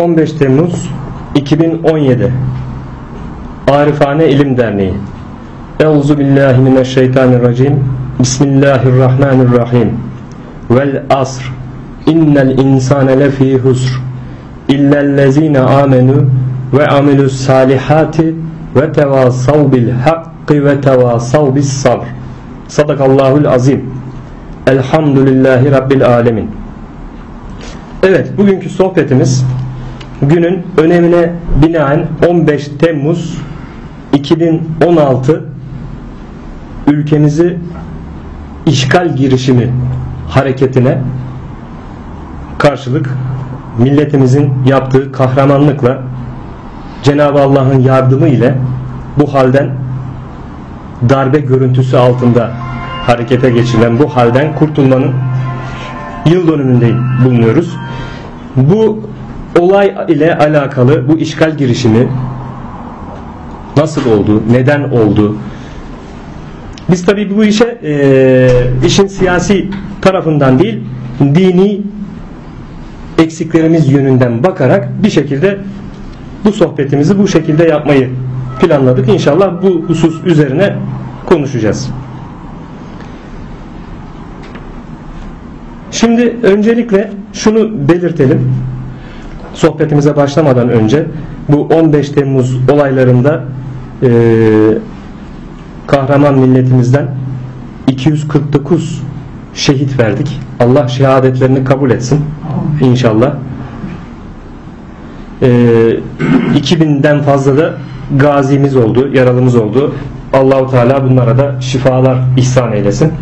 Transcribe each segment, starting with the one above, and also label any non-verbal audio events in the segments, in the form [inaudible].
15 Temmuz 2017 Arifane İlim Derneği. Euzu billahi mineşşeytanirracim. Bismillahirrahmanirrahim. Vel asr. İnnel insane lefî husr. İllellezine amenu ve amilus salihati ve tevasav bil hakki ve tevasav bis sabr. Sadakallahul azim. Elhamdülillahi Rabbil alemin. Evet bugünkü sohbetimiz günün önemine binaen 15 Temmuz 2016 ülkemizi işgal girişimi hareketine karşılık milletimizin yaptığı kahramanlıkla Cenab-ı Allah'ın yardımı ile bu halden darbe görüntüsü altında harekete geçirilen bu halden kurtulmanın yıl dönümünde bulunuyoruz. Bu olay ile alakalı bu işgal girişimi nasıl oldu, neden oldu? Biz tabii bu işe e, işin siyasi tarafından değil, dini eksiklerimiz yönünden bakarak bir şekilde bu sohbetimizi bu şekilde yapmayı planladık. İnşallah bu husus üzerine konuşacağız. Şimdi öncelikle şunu belirtelim. Sohbetimize başlamadan önce bu 15 Temmuz olaylarında e, kahraman milletimizden 249 şehit verdik. Allah şehadetlerini kabul etsin. İnşallah. E, 2000'den fazla da gazimiz oldu, yaralımız oldu. Allahu Teala bunlara da şifalar ihsan eylesin.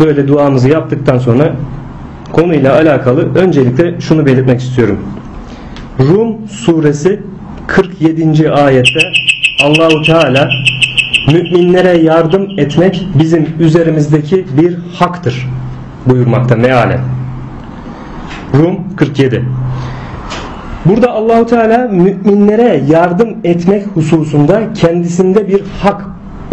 Böyle duamızı yaptıktan sonra konuyla alakalı öncelikle şunu belirtmek istiyorum. Rum suresi 47. ayette Allahu Teala müminlere yardım etmek bizim üzerimizdeki bir haktır buyurmakta mealen. Rum 47. Burada Allahu Teala müminlere yardım etmek hususunda kendisinde bir hak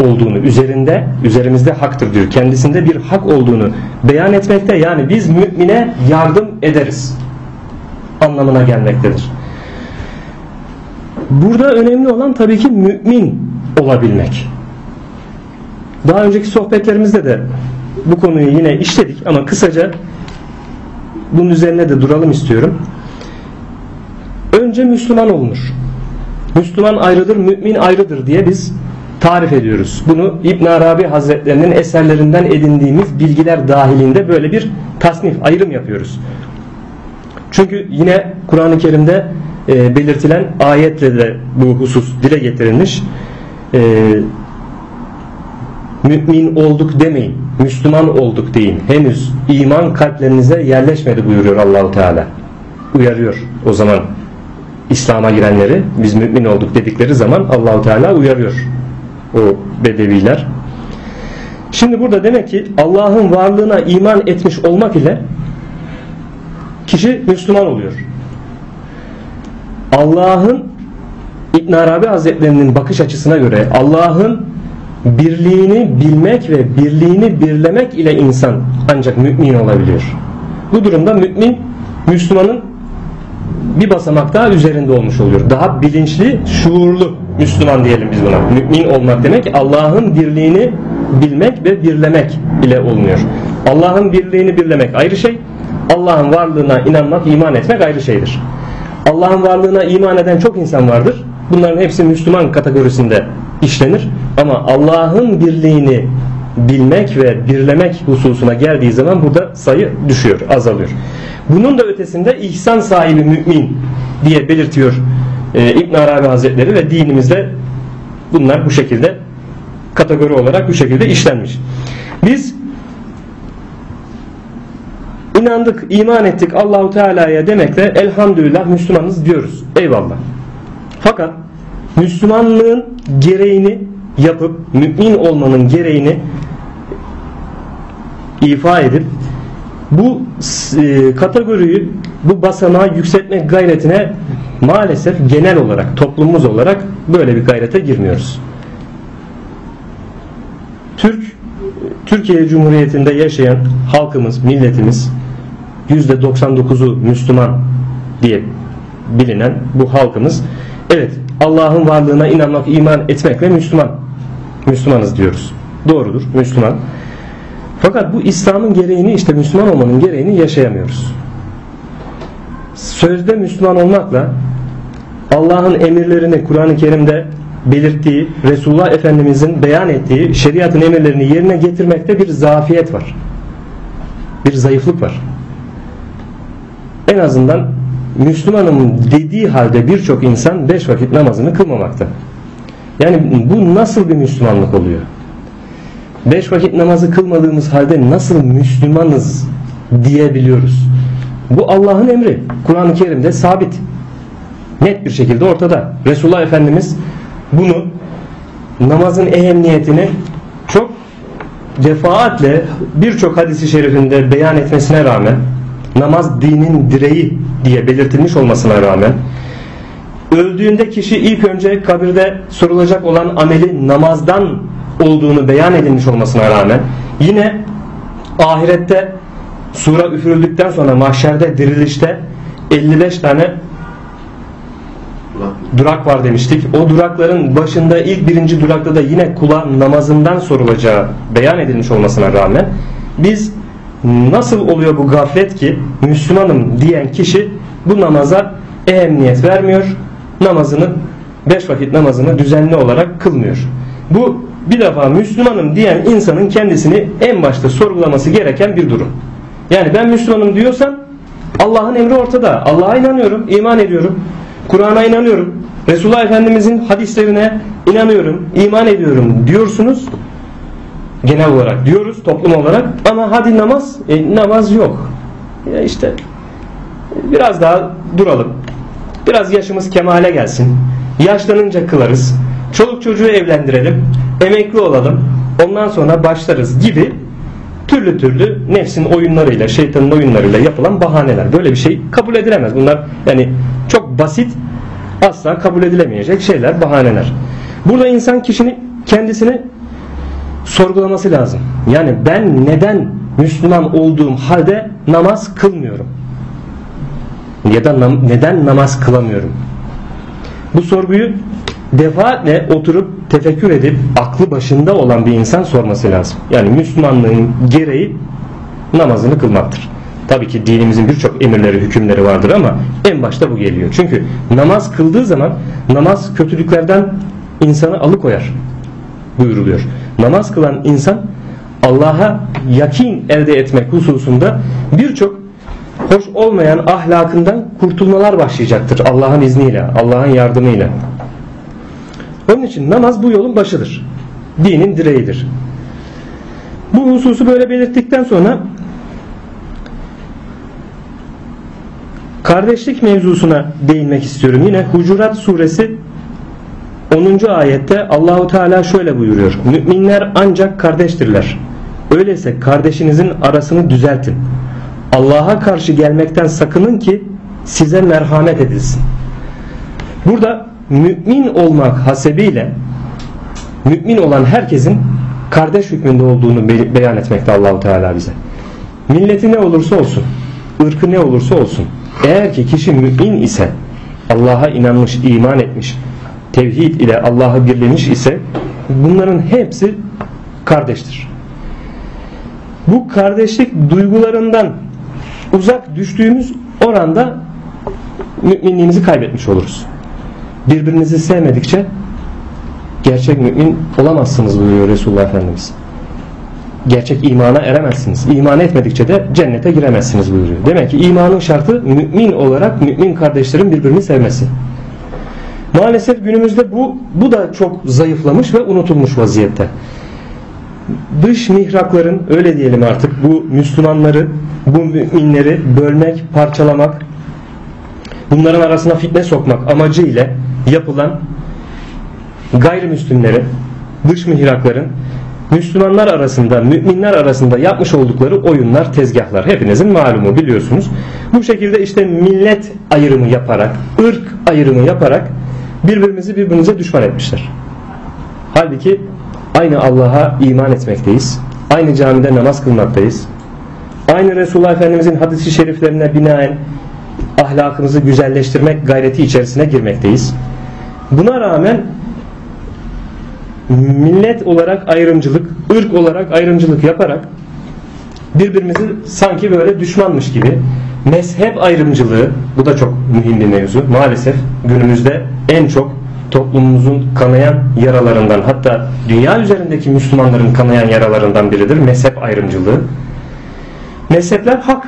olduğunu, üzerinde, üzerimizde haktır diyor. Kendisinde bir hak olduğunu beyan etmekte. Yani biz mümine yardım ederiz anlamına gelmektedir. Burada önemli olan tabii ki mümin olabilmek. Daha önceki sohbetlerimizde de bu konuyu yine işledik ama kısaca bunun üzerine de duralım istiyorum. Önce Müslüman olunur. Müslüman ayrıdır, mümin ayrıdır diye biz tarif ediyoruz. Bunu İbn Arabi Hazretlerinin eserlerinden edindiğimiz bilgiler dahilinde böyle bir tasnif, ayrım yapıyoruz. Çünkü yine Kur'an-ı Kerim'de e, belirtilen ayetle de bu husus dile getirilmiş. E, mümin olduk demeyin, Müslüman olduk deyin. Henüz iman kalplerinize yerleşmedi buyuruyor Allahu Teala. Uyarıyor o zaman İslam'a girenleri biz mümin olduk dedikleri zaman Allahu Teala uyarıyor o bedeviler. Şimdi burada demek ki Allah'ın varlığına iman etmiş olmak ile kişi Müslüman oluyor. Allah'ın İbn Arabi Hazretlerinin bakış açısına göre Allah'ın birliğini bilmek ve birliğini birlemek ile insan ancak mümin olabiliyor. Bu durumda mümin Müslümanın bir basamak daha üzerinde olmuş oluyor. Daha bilinçli, şuurlu Müslüman diyelim biz buna. Mümin olmak demek Allah'ın birliğini bilmek ve birlemek ile olunuyor. Allah'ın birliğini birlemek ayrı şey. Allah'ın varlığına inanmak, iman etmek ayrı şeydir. Allah'ın varlığına iman eden çok insan vardır. Bunların hepsi Müslüman kategorisinde işlenir. Ama Allah'ın birliğini bilmek ve birlemek hususuna geldiği zaman burada sayı düşüyor, azalıyor. Bunun da ötesinde ihsan sahibi mümin diye belirtiyor e, İbn Arabi Hazretleri ve dinimizde bunlar bu şekilde kategori olarak bu şekilde işlenmiş. Biz inandık, iman ettik Allahu Teala'ya demekle elhamdülillah Müslümanız diyoruz. Eyvallah. Fakat Müslümanlığın gereğini yapıp mümin olmanın gereğini ifa edip bu e, kategoriyi bu basamağı yükseltmek gayretine maalesef genel olarak toplumumuz olarak böyle bir gayrete girmiyoruz. Türk Türkiye Cumhuriyeti'nde yaşayan halkımız, milletimiz %99'u Müslüman diye bilinen bu halkımız evet Allah'ın varlığına inanmak, iman etmekle Müslüman. Müslümanız diyoruz. Doğrudur, Müslüman. Fakat bu İslam'ın gereğini işte Müslüman olmanın gereğini yaşayamıyoruz. Sözde Müslüman olmakla Allah'ın emirlerini Kur'an-ı Kerim'de belirttiği, Resulullah Efendimizin beyan ettiği şeriatın emirlerini yerine getirmekte bir zafiyet var. Bir zayıflık var. En azından Müslümanım dediği halde birçok insan beş vakit namazını kılmamakta. Yani bu nasıl bir Müslümanlık oluyor? Beş vakit namazı kılmadığımız halde nasıl Müslümanız diyebiliyoruz? Bu Allah'ın emri. Kur'an-ı Kerim'de sabit. Net bir şekilde ortada. Resulullah Efendimiz bunu namazın ehemmiyetini çok defaatle birçok hadisi şerifinde beyan etmesine rağmen namaz dinin direği diye belirtilmiş olmasına rağmen öldüğünde kişi ilk önce kabirde sorulacak olan ameli namazdan olduğunu beyan edilmiş olmasına rağmen yine ahirette sura üfürüldükten sonra mahşerde dirilişte 55 tane durak var demiştik. O durakların başında ilk birinci durakta da yine kula namazından sorulacağı beyan edilmiş olmasına rağmen biz nasıl oluyor bu gaflet ki Müslümanım diyen kişi bu namaza ehemmiyet vermiyor. Namazını beş vakit namazını düzenli olarak kılmıyor. Bu bir defa Müslümanım diyen insanın kendisini en başta sorgulaması gereken bir durum. Yani ben Müslümanım diyorsam Allah'ın emri ortada. Allah'a inanıyorum, iman ediyorum. Kur'an'a inanıyorum. Resulullah Efendimizin hadislerine inanıyorum, iman ediyorum diyorsunuz. Genel olarak diyoruz toplum olarak ama hadi namaz e, namaz yok. Ya işte biraz daha duralım. Biraz yaşımız kemale gelsin. Yaşlanınca kılarız. Çoluk çocuğu evlendirelim. Emekli olalım. Ondan sonra başlarız gibi türlü türlü nefsin oyunlarıyla, şeytanın oyunlarıyla yapılan bahaneler. Böyle bir şey kabul edilemez. Bunlar yani çok basit, asla kabul edilemeyecek şeyler, bahaneler. Burada insan kişinin kendisini sorgulaması lazım. Yani ben neden Müslüman olduğum halde namaz kılmıyorum? Ya da nam neden namaz kılamıyorum? Bu sorguyu defaatle oturup tefekkür edip aklı başında olan bir insan sorması lazım. Yani Müslümanlığın gereği namazını kılmaktır. Tabii ki dinimizin birçok emirleri, hükümleri vardır ama en başta bu geliyor. Çünkü namaz kıldığı zaman namaz kötülüklerden insanı alıkoyar buyuruluyor. Namaz kılan insan Allah'a yakin elde etmek hususunda birçok hoş olmayan ahlakından kurtulmalar başlayacaktır Allah'ın izniyle, Allah'ın yardımıyla. Onun için namaz bu yolun başıdır. Dinin direğidir. Bu hususu böyle belirttikten sonra kardeşlik mevzusuna değinmek istiyorum. Yine Hucurat suresi 10. ayette Allahu Teala şöyle buyuruyor. Müminler ancak kardeştirler. Öyleyse kardeşinizin arasını düzeltin. Allah'a karşı gelmekten sakının ki size merhamet edilsin. Burada mümin olmak hasebiyle mümin olan herkesin kardeş hükmünde olduğunu beyan etmekte Allahu Teala bize. Milleti ne olursa olsun, ırkı ne olursa olsun, eğer ki kişi mümin ise, Allah'a inanmış, iman etmiş, tevhid ile Allah'ı birlemiş ise bunların hepsi kardeştir. Bu kardeşlik duygularından uzak düştüğümüz oranda müminliğimizi kaybetmiş oluruz. Birbirinizi sevmedikçe gerçek mümin olamazsınız buyuruyor Resulullah Efendimiz. Gerçek imana eremezsiniz. İman etmedikçe de cennete giremezsiniz buyuruyor. Demek ki imanın şartı mümin olarak mümin kardeşlerin birbirini sevmesi. Maalesef günümüzde bu bu da çok zayıflamış ve unutulmuş vaziyette. Dış mihrakların öyle diyelim artık bu Müslümanları, bu müminleri bölmek, parçalamak, bunların arasına fitne sokmak amacıyla yapılan gayrimüslimlerin, dış mihrakların Müslümanlar arasında, müminler arasında yapmış oldukları oyunlar, tezgahlar. Hepinizin malumu biliyorsunuz. Bu şekilde işte millet ayrımı yaparak, ırk ayrımı yaparak birbirimizi birbirimize düşman etmişler. Halbuki aynı Allah'a iman etmekteyiz. Aynı camide namaz kılmaktayız. Aynı Resulullah Efendimizin hadisi şeriflerine binaen ahlakımızı güzelleştirmek gayreti içerisine girmekteyiz. Buna rağmen millet olarak ayrımcılık, ırk olarak ayrımcılık yaparak birbirimizi sanki böyle düşmanmış gibi mezhep ayrımcılığı bu da çok mühim bir mevzu. Maalesef günümüzde en çok toplumumuzun kanayan yaralarından hatta dünya üzerindeki Müslümanların kanayan yaralarından biridir mezhep ayrımcılığı. Mezhepler hak.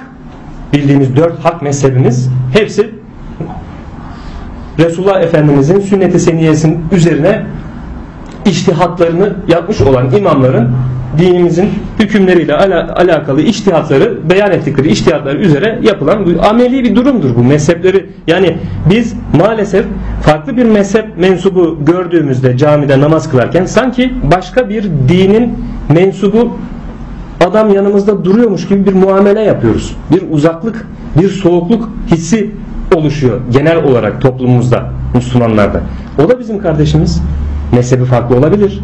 Bildiğimiz dört hak mezhebimiz hepsi Resulullah Efendimizin sünnet-i seniyesinin üzerine iştihatlarını yapmış olan imamların dinimizin hükümleriyle ala, alakalı iştihatları beyan ettikleri iştihatlar üzere yapılan bir ameli bir durumdur bu mezhepleri. Yani biz maalesef farklı bir mezhep mensubu gördüğümüzde camide namaz kılarken sanki başka bir dinin mensubu adam yanımızda duruyormuş gibi bir muamele yapıyoruz. Bir uzaklık, bir soğukluk hissi oluşuyor genel olarak toplumumuzda, Müslümanlarda. O da bizim kardeşimiz. Mezhebi farklı olabilir.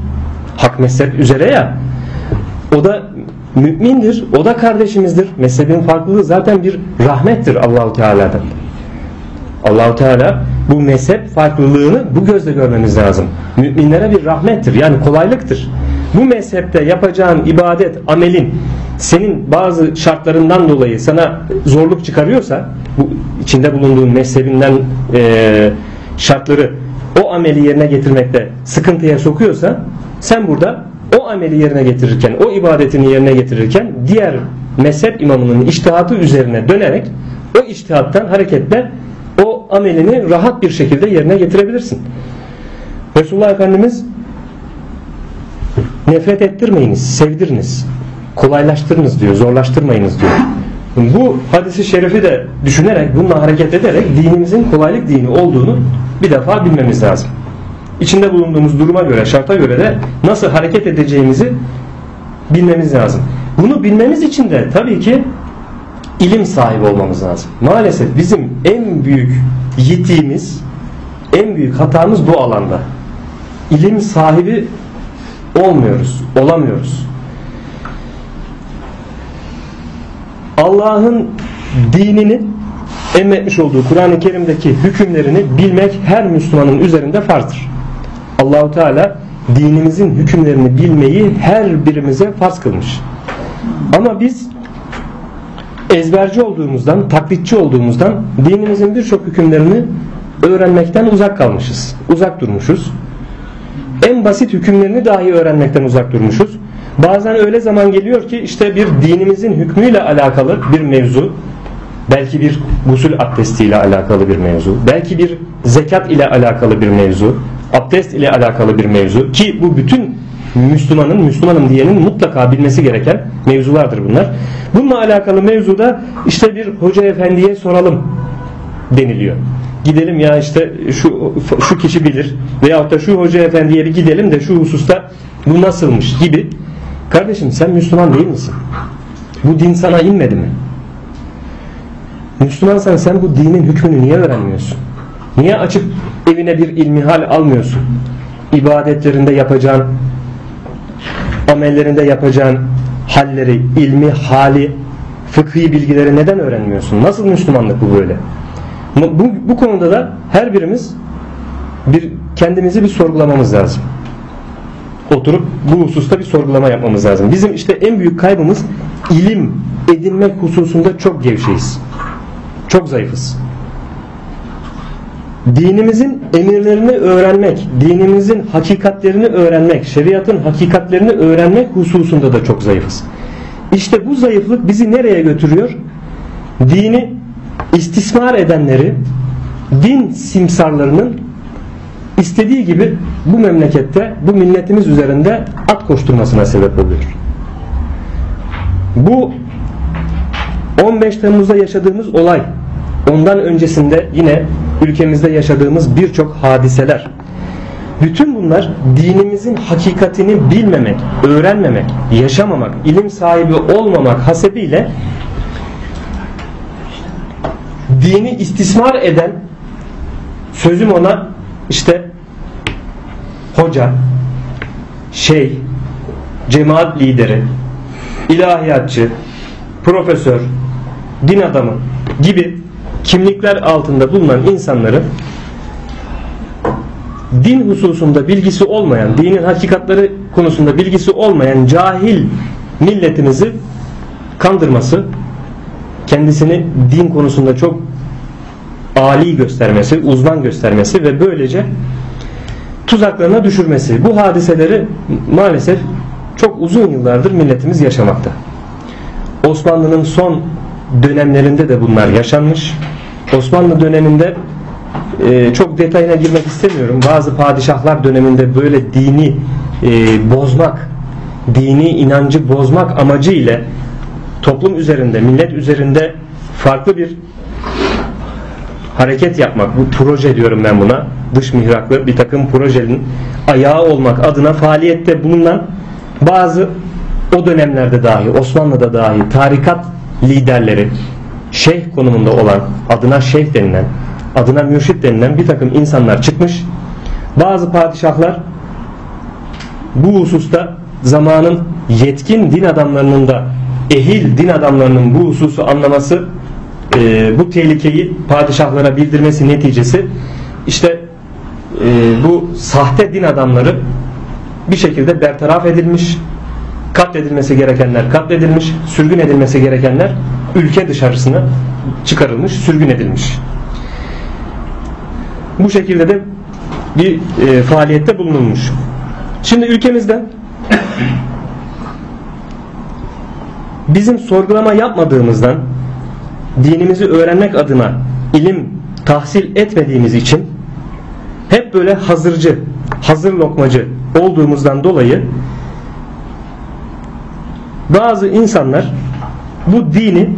Hak mezhep üzere ya. O da mümindir. O da kardeşimizdir. Mezhebin farklılığı zaten bir rahmettir Allahu Teala'dan. Allahu Teala bu mezhep farklılığını bu gözle görmemiz lazım. Müminlere bir rahmettir. Yani kolaylıktır. Bu mezhepte yapacağın ibadet, amelin senin bazı şartlarından dolayı sana zorluk çıkarıyorsa bu içinde bulunduğun mezhebinden e, şartları o ameli yerine getirmekte sıkıntıya sokuyorsa sen burada o ameli yerine getirirken, o ibadetini yerine getirirken diğer mezhep imamının iştihatı üzerine dönerek o iştihattan hareketle o amelini rahat bir şekilde yerine getirebilirsin. Resulullah Efendimiz nefret ettirmeyiniz, sevdiriniz, kolaylaştırınız diyor, zorlaştırmayınız diyor. Bu hadisi şerifi de düşünerek, bununla hareket ederek dinimizin kolaylık dini olduğunu bir defa bilmemiz lazım. İçinde bulunduğumuz duruma göre, şarta göre de nasıl hareket edeceğimizi bilmemiz lazım. Bunu bilmemiz için de tabii ki ilim sahibi olmamız lazım. Maalesef bizim en büyük yitiğimiz, en büyük hatamız bu alanda. İlim sahibi olmuyoruz, olamıyoruz. Allah'ın dinini emretmiş olduğu Kur'an-ı Kerim'deki hükümlerini bilmek her Müslümanın üzerinde farzdır. Allahu Teala dinimizin hükümlerini bilmeyi her birimize farz kılmış. Ama biz ezberci olduğumuzdan, taklitçi olduğumuzdan dinimizin birçok hükümlerini öğrenmekten uzak kalmışız. Uzak durmuşuz. En basit hükümlerini dahi öğrenmekten uzak durmuşuz. Bazen öyle zaman geliyor ki işte bir dinimizin hükmüyle alakalı bir mevzu, belki bir gusül abdestiyle alakalı bir mevzu, belki bir zekat ile alakalı bir mevzu, abdest ile alakalı bir mevzu ki bu bütün Müslümanın, Müslümanım diyenin mutlaka bilmesi gereken mevzulardır bunlar. Bununla alakalı mevzuda işte bir hoca efendiye soralım deniliyor. Gidelim ya işte şu şu kişi bilir veyahut da şu hoca efendiye bir gidelim de şu hususta bu nasılmış gibi. Kardeşim sen Müslüman değil misin? Bu din sana inmedi mi? Müslümansan sen bu dinin hükmünü niye öğrenmiyorsun? Niye açıp evine bir ilmihal almıyorsun? İbadetlerinde yapacağın, amellerinde yapacağın halleri, ilmi, hali, fıkhi bilgileri neden öğrenmiyorsun? Nasıl Müslümanlık bu böyle? Bu, bu konuda da her birimiz bir kendimizi bir sorgulamamız lazım. Oturup bu hususta bir sorgulama yapmamız lazım. Bizim işte en büyük kaybımız ilim edinmek hususunda çok gevşeyiz. Çok zayıfız dinimizin emirlerini öğrenmek, dinimizin hakikatlerini öğrenmek, şeriatın hakikatlerini öğrenmek hususunda da çok zayıfız. İşte bu zayıflık bizi nereye götürüyor? Dini istismar edenleri, din simsarlarının istediği gibi bu memlekette, bu milletimiz üzerinde at koşturmasına sebep oluyor. Bu 15 Temmuz'da yaşadığımız olay, ondan öncesinde yine ülkemizde yaşadığımız birçok hadiseler. Bütün bunlar dinimizin hakikatini bilmemek, öğrenmemek, yaşamamak, ilim sahibi olmamak hasebiyle dini istismar eden sözüm ona işte hoca, şey, cemaat lideri, ilahiyatçı, profesör, din adamı gibi kimlikler altında bulunan insanları din hususunda bilgisi olmayan, dinin hakikatleri konusunda bilgisi olmayan cahil milletimizi kandırması, kendisini din konusunda çok ali göstermesi, uzman göstermesi ve böylece tuzaklarına düşürmesi. Bu hadiseleri maalesef çok uzun yıllardır milletimiz yaşamakta. Osmanlı'nın son dönemlerinde de bunlar yaşanmış. Osmanlı döneminde e, çok detayına girmek istemiyorum. Bazı padişahlar döneminde böyle dini e, bozmak, dini inancı bozmak amacı ile toplum üzerinde, millet üzerinde farklı bir hareket yapmak, bu proje diyorum ben buna, dış mihraklı bir takım projenin ayağı olmak adına faaliyette bulunan bazı o dönemlerde dahi, Osmanlı'da dahi tarikat liderleri, şeyh konumunda olan, adına şeyh denilen, adına mürşit denilen bir takım insanlar çıkmış. Bazı padişahlar bu hususta zamanın yetkin din adamlarının da ehil din adamlarının bu hususu anlaması e, bu tehlikeyi padişahlara bildirmesi neticesi işte e, bu sahte din adamları bir şekilde bertaraf edilmiş katledilmesi gerekenler katledilmiş sürgün edilmesi gerekenler ülke dışarısına çıkarılmış sürgün edilmiş. Bu şekilde de bir e, faaliyette bulunulmuş. Şimdi ülkemizde bizim sorgulama yapmadığımızdan dinimizi öğrenmek adına ilim tahsil etmediğimiz için hep böyle hazırcı, hazır lokmacı olduğumuzdan dolayı bazı insanlar bu dini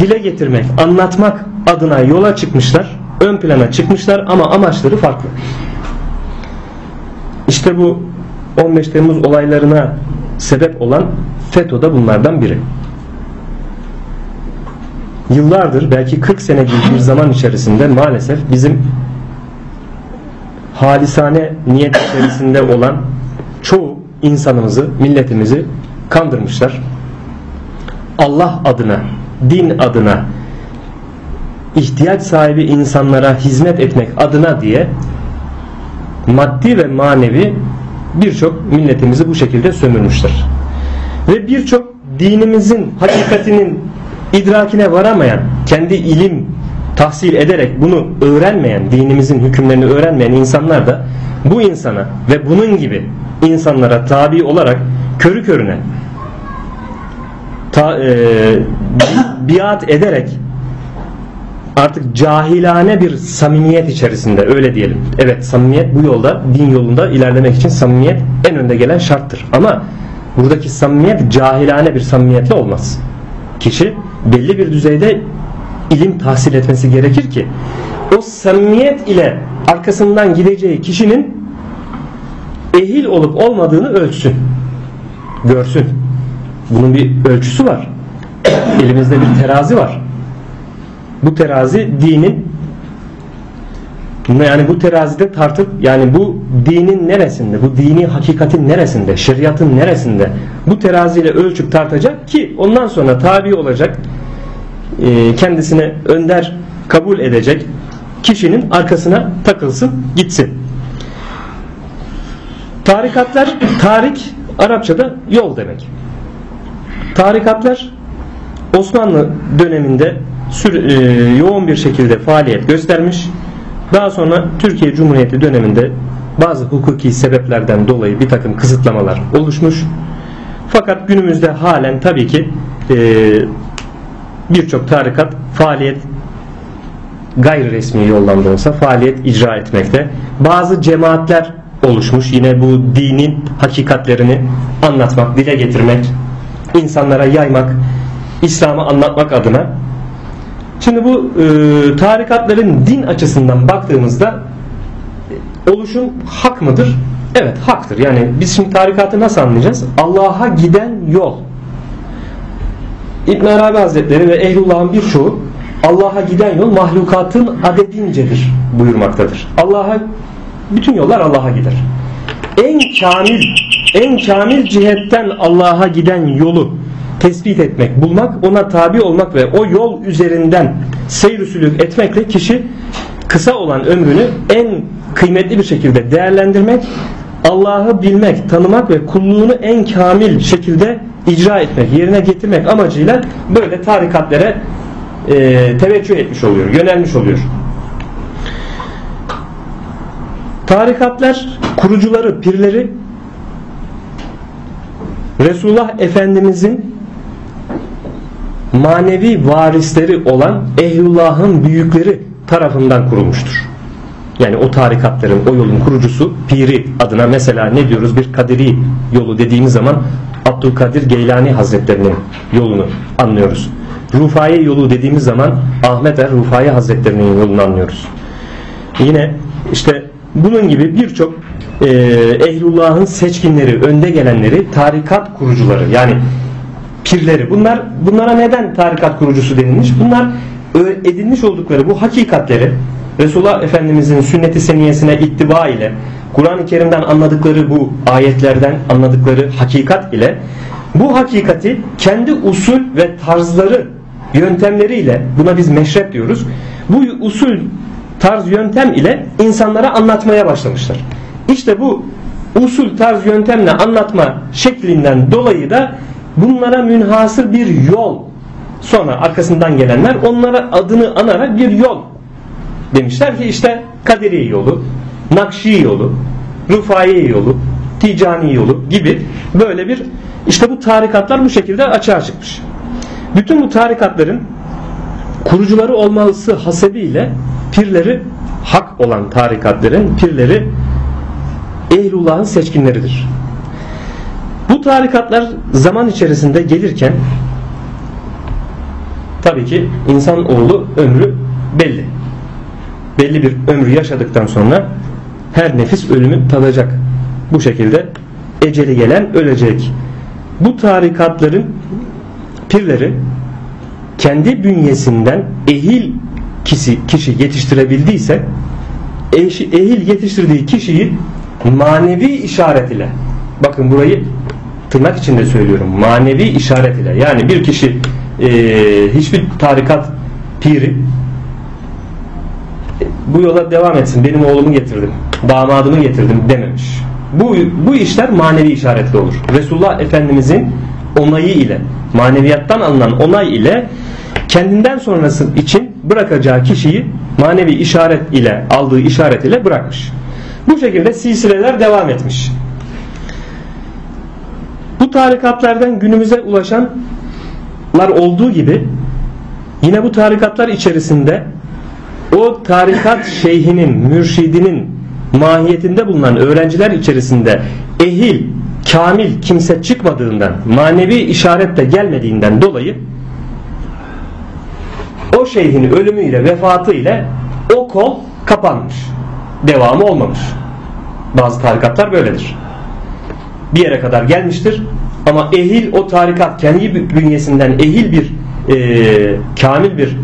dile getirmek, anlatmak adına yola çıkmışlar, ön plana çıkmışlar ama amaçları farklı. İşte bu 15 Temmuz olaylarına sebep olan FETÖ da bunlardan biri. Yıllardır belki 40 sene gibi bir zaman içerisinde maalesef bizim halisane niyet içerisinde olan çoğu insanımızı, milletimizi kandırmışlar. Allah adına, din adına, ihtiyaç sahibi insanlara hizmet etmek adına diye maddi ve manevi birçok milletimizi bu şekilde sömürmüşler. Ve birçok dinimizin hakikatinin idrakine varamayan, kendi ilim tahsil ederek bunu öğrenmeyen, dinimizin hükümlerini öğrenmeyen insanlar da bu insana ve bunun gibi insanlara tabi olarak körü körüne ta, e, biat ederek artık cahilane bir samimiyet içerisinde öyle diyelim. Evet samimiyet bu yolda din yolunda ilerlemek için samimiyet en önde gelen şarttır. Ama buradaki samimiyet cahilane bir samimiyetle olmaz. Kişi belli bir düzeyde ilim tahsil etmesi gerekir ki o samimiyet ile arkasından gideceği kişinin ehil olup olmadığını ölçsün. Görsün. Bunun bir ölçüsü var. [coughs] Elimizde bir terazi var. Bu terazi dinin yani bu terazide tartıp yani bu dinin neresinde, bu dini hakikatin neresinde, şeriatın neresinde bu teraziyle ölçüp tartacak ki ondan sonra tabi olacak e, kendisine önder kabul edecek kişinin arkasına takılsın gitsin. Tarikatlar, tarik Arapçada yol demek. Tarikatlar Osmanlı döneminde e, yoğun bir şekilde faaliyet göstermiş. Daha sonra Türkiye Cumhuriyeti döneminde bazı hukuki sebeplerden dolayı bir takım kısıtlamalar oluşmuş. Fakat günümüzde halen tabii ki e, birçok tarikat faaliyet gayri resmi yoldan da olsa faaliyet icra etmekte. Bazı cemaatler oluşmuş yine bu dinin hakikatlerini anlatmak, dile getirmek, insanlara yaymak, İslam'ı anlatmak adına. Şimdi bu e, tarikatların din açısından baktığımızda e, oluşum hak mıdır? Evet haktır. Yani biz şimdi tarikatı nasıl anlayacağız? Allah'a giden yol. İbn Arabi Hazretleri ve Ehlullah'ın birçoğu Allah'a giden yol mahlukatın adedincedir buyurmaktadır. Allah'a bütün yollar Allah'a gider. En kamil en kamil cihetten Allah'a giden yolu tespit etmek, bulmak, ona tabi olmak ve o yol üzerinden seyr sülük etmekle kişi kısa olan ömrünü en kıymetli bir şekilde değerlendirmek, Allah'ı bilmek, tanımak ve kulluğunu en kamil şekilde icra etmek, yerine getirmek amacıyla böyle tarikatlere e, teveccüh etmiş oluyor, yönelmiş oluyor. Tarikatlar kurucuları, pirleri Resulullah Efendimizin manevi varisleri olan Ehlullah'ın büyükleri tarafından kurulmuştur. Yani o tarikatların, o yolun kurucusu Piri adına mesela ne diyoruz bir Kadiri yolu dediğimiz zaman Abdülkadir Geylani Hazretlerinin yolunu anlıyoruz. Rufai yolu dediğimiz zaman Ahmet Er Rufai Hazretlerinin yolunu anlıyoruz. Yine işte bunun gibi birçok e, ehlullahın seçkinleri, önde gelenleri, tarikat kurucuları yani pirleri. Bunlar bunlara neden tarikat kurucusu denilmiş? Bunlar edinmiş oldukları bu hakikatleri Resulullah Efendimizin sünneti seniyesine ittiba ile Kur'an-ı Kerim'den anladıkları bu ayetlerden anladıkları hakikat ile bu hakikati kendi usul ve tarzları yöntemleriyle buna biz meşrep diyoruz. Bu usul tarz yöntem ile insanlara anlatmaya başlamışlar. İşte bu usul tarz yöntemle anlatma şeklinden dolayı da bunlara münhasır bir yol sonra arkasından gelenler onlara adını anarak bir yol demişler ki işte Kadiri yolu, Nakşi yolu, Rufai yolu, Ticani yolu gibi böyle bir işte bu tarikatlar bu şekilde açığa çıkmış. Bütün bu tarikatların kurucuları olması hasebiyle pirleri hak olan tarikatların pirleri Ehlullah'ın seçkinleridir. Bu tarikatlar zaman içerisinde gelirken tabii ki insan oğlu ömrü belli. Belli bir ömrü yaşadıktan sonra her nefis ölümü tadacak. Bu şekilde eceli gelen ölecek. Bu tarikatların pirleri kendi bünyesinden ehil kişi, kişi yetiştirebildiyse ehil yetiştirdiği kişiyi manevi işaret ile bakın burayı tırnak içinde söylüyorum manevi işaret ile yani bir kişi e, hiçbir tarikat piri bu yola devam etsin benim oğlumu getirdim damadımı getirdim dememiş bu, bu işler manevi işaretli olur Resulullah Efendimizin onayı ile maneviyattan alınan onay ile kendinden sonrası için bırakacağı kişiyi manevi işaret ile aldığı işaret ile bırakmış. Bu şekilde silsileler devam etmiş. Bu tarikatlardan günümüze ulaşanlar olduğu gibi yine bu tarikatlar içerisinde o tarikat şeyhinin, mürşidinin mahiyetinde bulunan öğrenciler içerisinde ehil, kamil kimse çıkmadığından, manevi işaret de gelmediğinden dolayı o şeyhin ölümüyle vefatı ile o kol kapanmış. Devamı olmamış. Bazı tarikatlar böyledir. Bir yere kadar gelmiştir ama ehil o tarikat kendi bünyesinden ehil bir e, kamil bir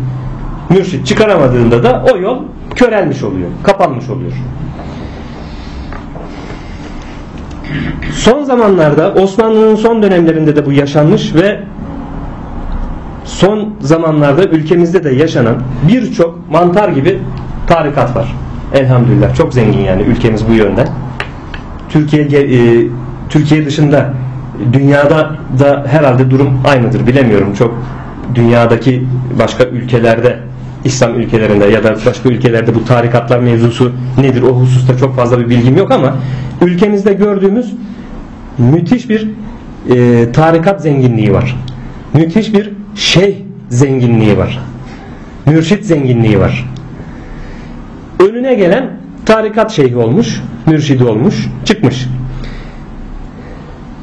mürşit çıkaramadığında da o yol körelmiş oluyor. Kapanmış oluyor. Son zamanlarda Osmanlı'nın son dönemlerinde de bu yaşanmış ve son zamanlarda ülkemizde de yaşanan birçok mantar gibi tarikat var. Elhamdülillah çok zengin yani ülkemiz bu yönden. Türkiye e, Türkiye dışında dünyada da herhalde durum aynıdır bilemiyorum. Çok dünyadaki başka ülkelerde İslam ülkelerinde ya da başka ülkelerde bu tarikatlar mevzusu nedir o hususta çok fazla bir bilgim yok ama ülkemizde gördüğümüz müthiş bir e, tarikat zenginliği var. Müthiş bir şeyh zenginliği var. Mürşit zenginliği var. Önüne gelen tarikat şeyhi olmuş, mürşidi olmuş, çıkmış.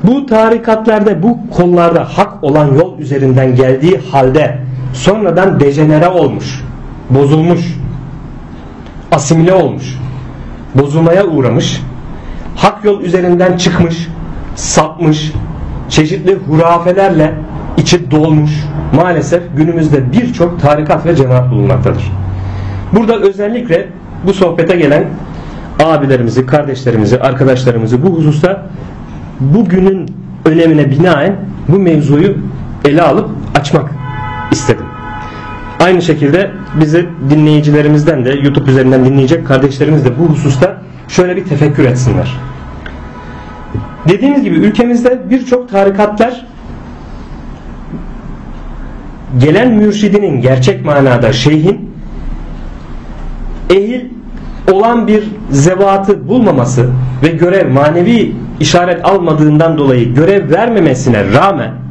Bu tarikatlarda, bu kollarda hak olan yol üzerinden geldiği halde sonradan dejenere olmuş, bozulmuş, asimile olmuş, bozulmaya uğramış, hak yol üzerinden çıkmış, sapmış, çeşitli hurafelerle içi dolmuş, maalesef günümüzde birçok tarikat ve cemaat bulunmaktadır. Burada özellikle bu sohbete gelen abilerimizi, kardeşlerimizi, arkadaşlarımızı bu hususta bugünün önemine binaen bu mevzuyu ele alıp açmak istedim. Aynı şekilde bizi dinleyicilerimizden de YouTube üzerinden dinleyecek kardeşlerimiz de bu hususta şöyle bir tefekkür etsinler. Dediğimiz gibi ülkemizde birçok tarikatlar gelen mürşidinin gerçek manada şeyhin ehil olan bir zevatı bulmaması ve görev manevi işaret almadığından dolayı görev vermemesine rağmen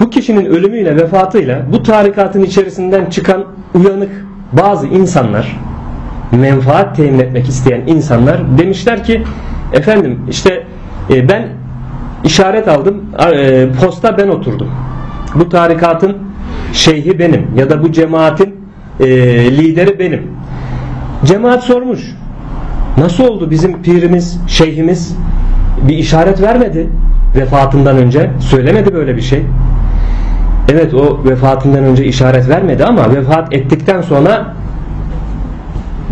bu kişinin ölümüyle vefatıyla bu tarikatın içerisinden çıkan uyanık bazı insanlar menfaat temin etmek isteyen insanlar demişler ki efendim işte e, ben işaret aldım e, posta ben oturdum. Bu tarikatın şeyhi benim ya da bu cemaatin e, lideri benim. Cemaat sormuş nasıl oldu bizim pirimiz şeyhimiz bir işaret vermedi vefatından önce? Söylemedi böyle bir şey Evet o vefatından önce işaret vermedi ama vefat ettikten sonra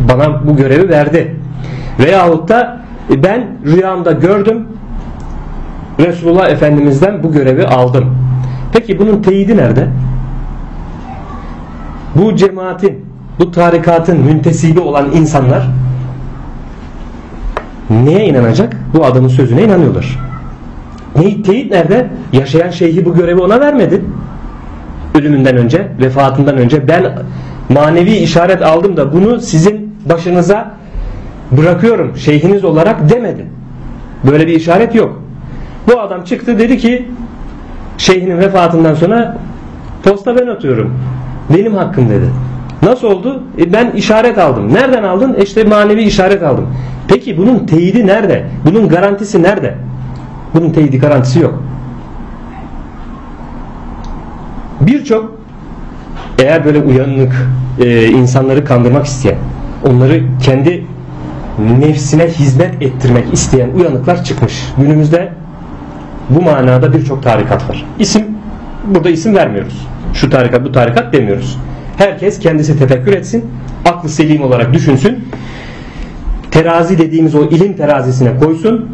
bana bu görevi verdi. Veyahut da e, ben rüyamda gördüm Resulullah Efendimiz'den bu görevi aldım. Peki bunun teyidi nerede? Bu cemaatin, bu tarikatın müntesibi olan insanlar neye inanacak? Bu adamın sözüne inanıyorlar. Teyit nerede? Yaşayan şeyhi bu görevi ona vermedi ölümünden önce, vefatından önce ben manevi işaret aldım da bunu sizin başınıza bırakıyorum şeyhiniz olarak demedi. Böyle bir işaret yok. Bu adam çıktı dedi ki şeyhinin vefatından sonra posta ben atıyorum. Benim hakkım dedi. Nasıl oldu? E ben işaret aldım. Nereden aldın? E işte manevi işaret aldım. Peki bunun teyidi nerede? Bunun garantisi nerede? Bunun teyidi garantisi yok. Birçok eğer böyle uyanık e, insanları kandırmak isteyen, onları kendi nefsine hizmet ettirmek isteyen uyanıklar çıkmış. Günümüzde bu manada birçok tarikat var. İsim burada isim vermiyoruz. Şu tarikat bu tarikat demiyoruz. Herkes kendisi tefekkür etsin, aklı selim olarak düşünsün. Terazi dediğimiz o ilim terazisine koysun.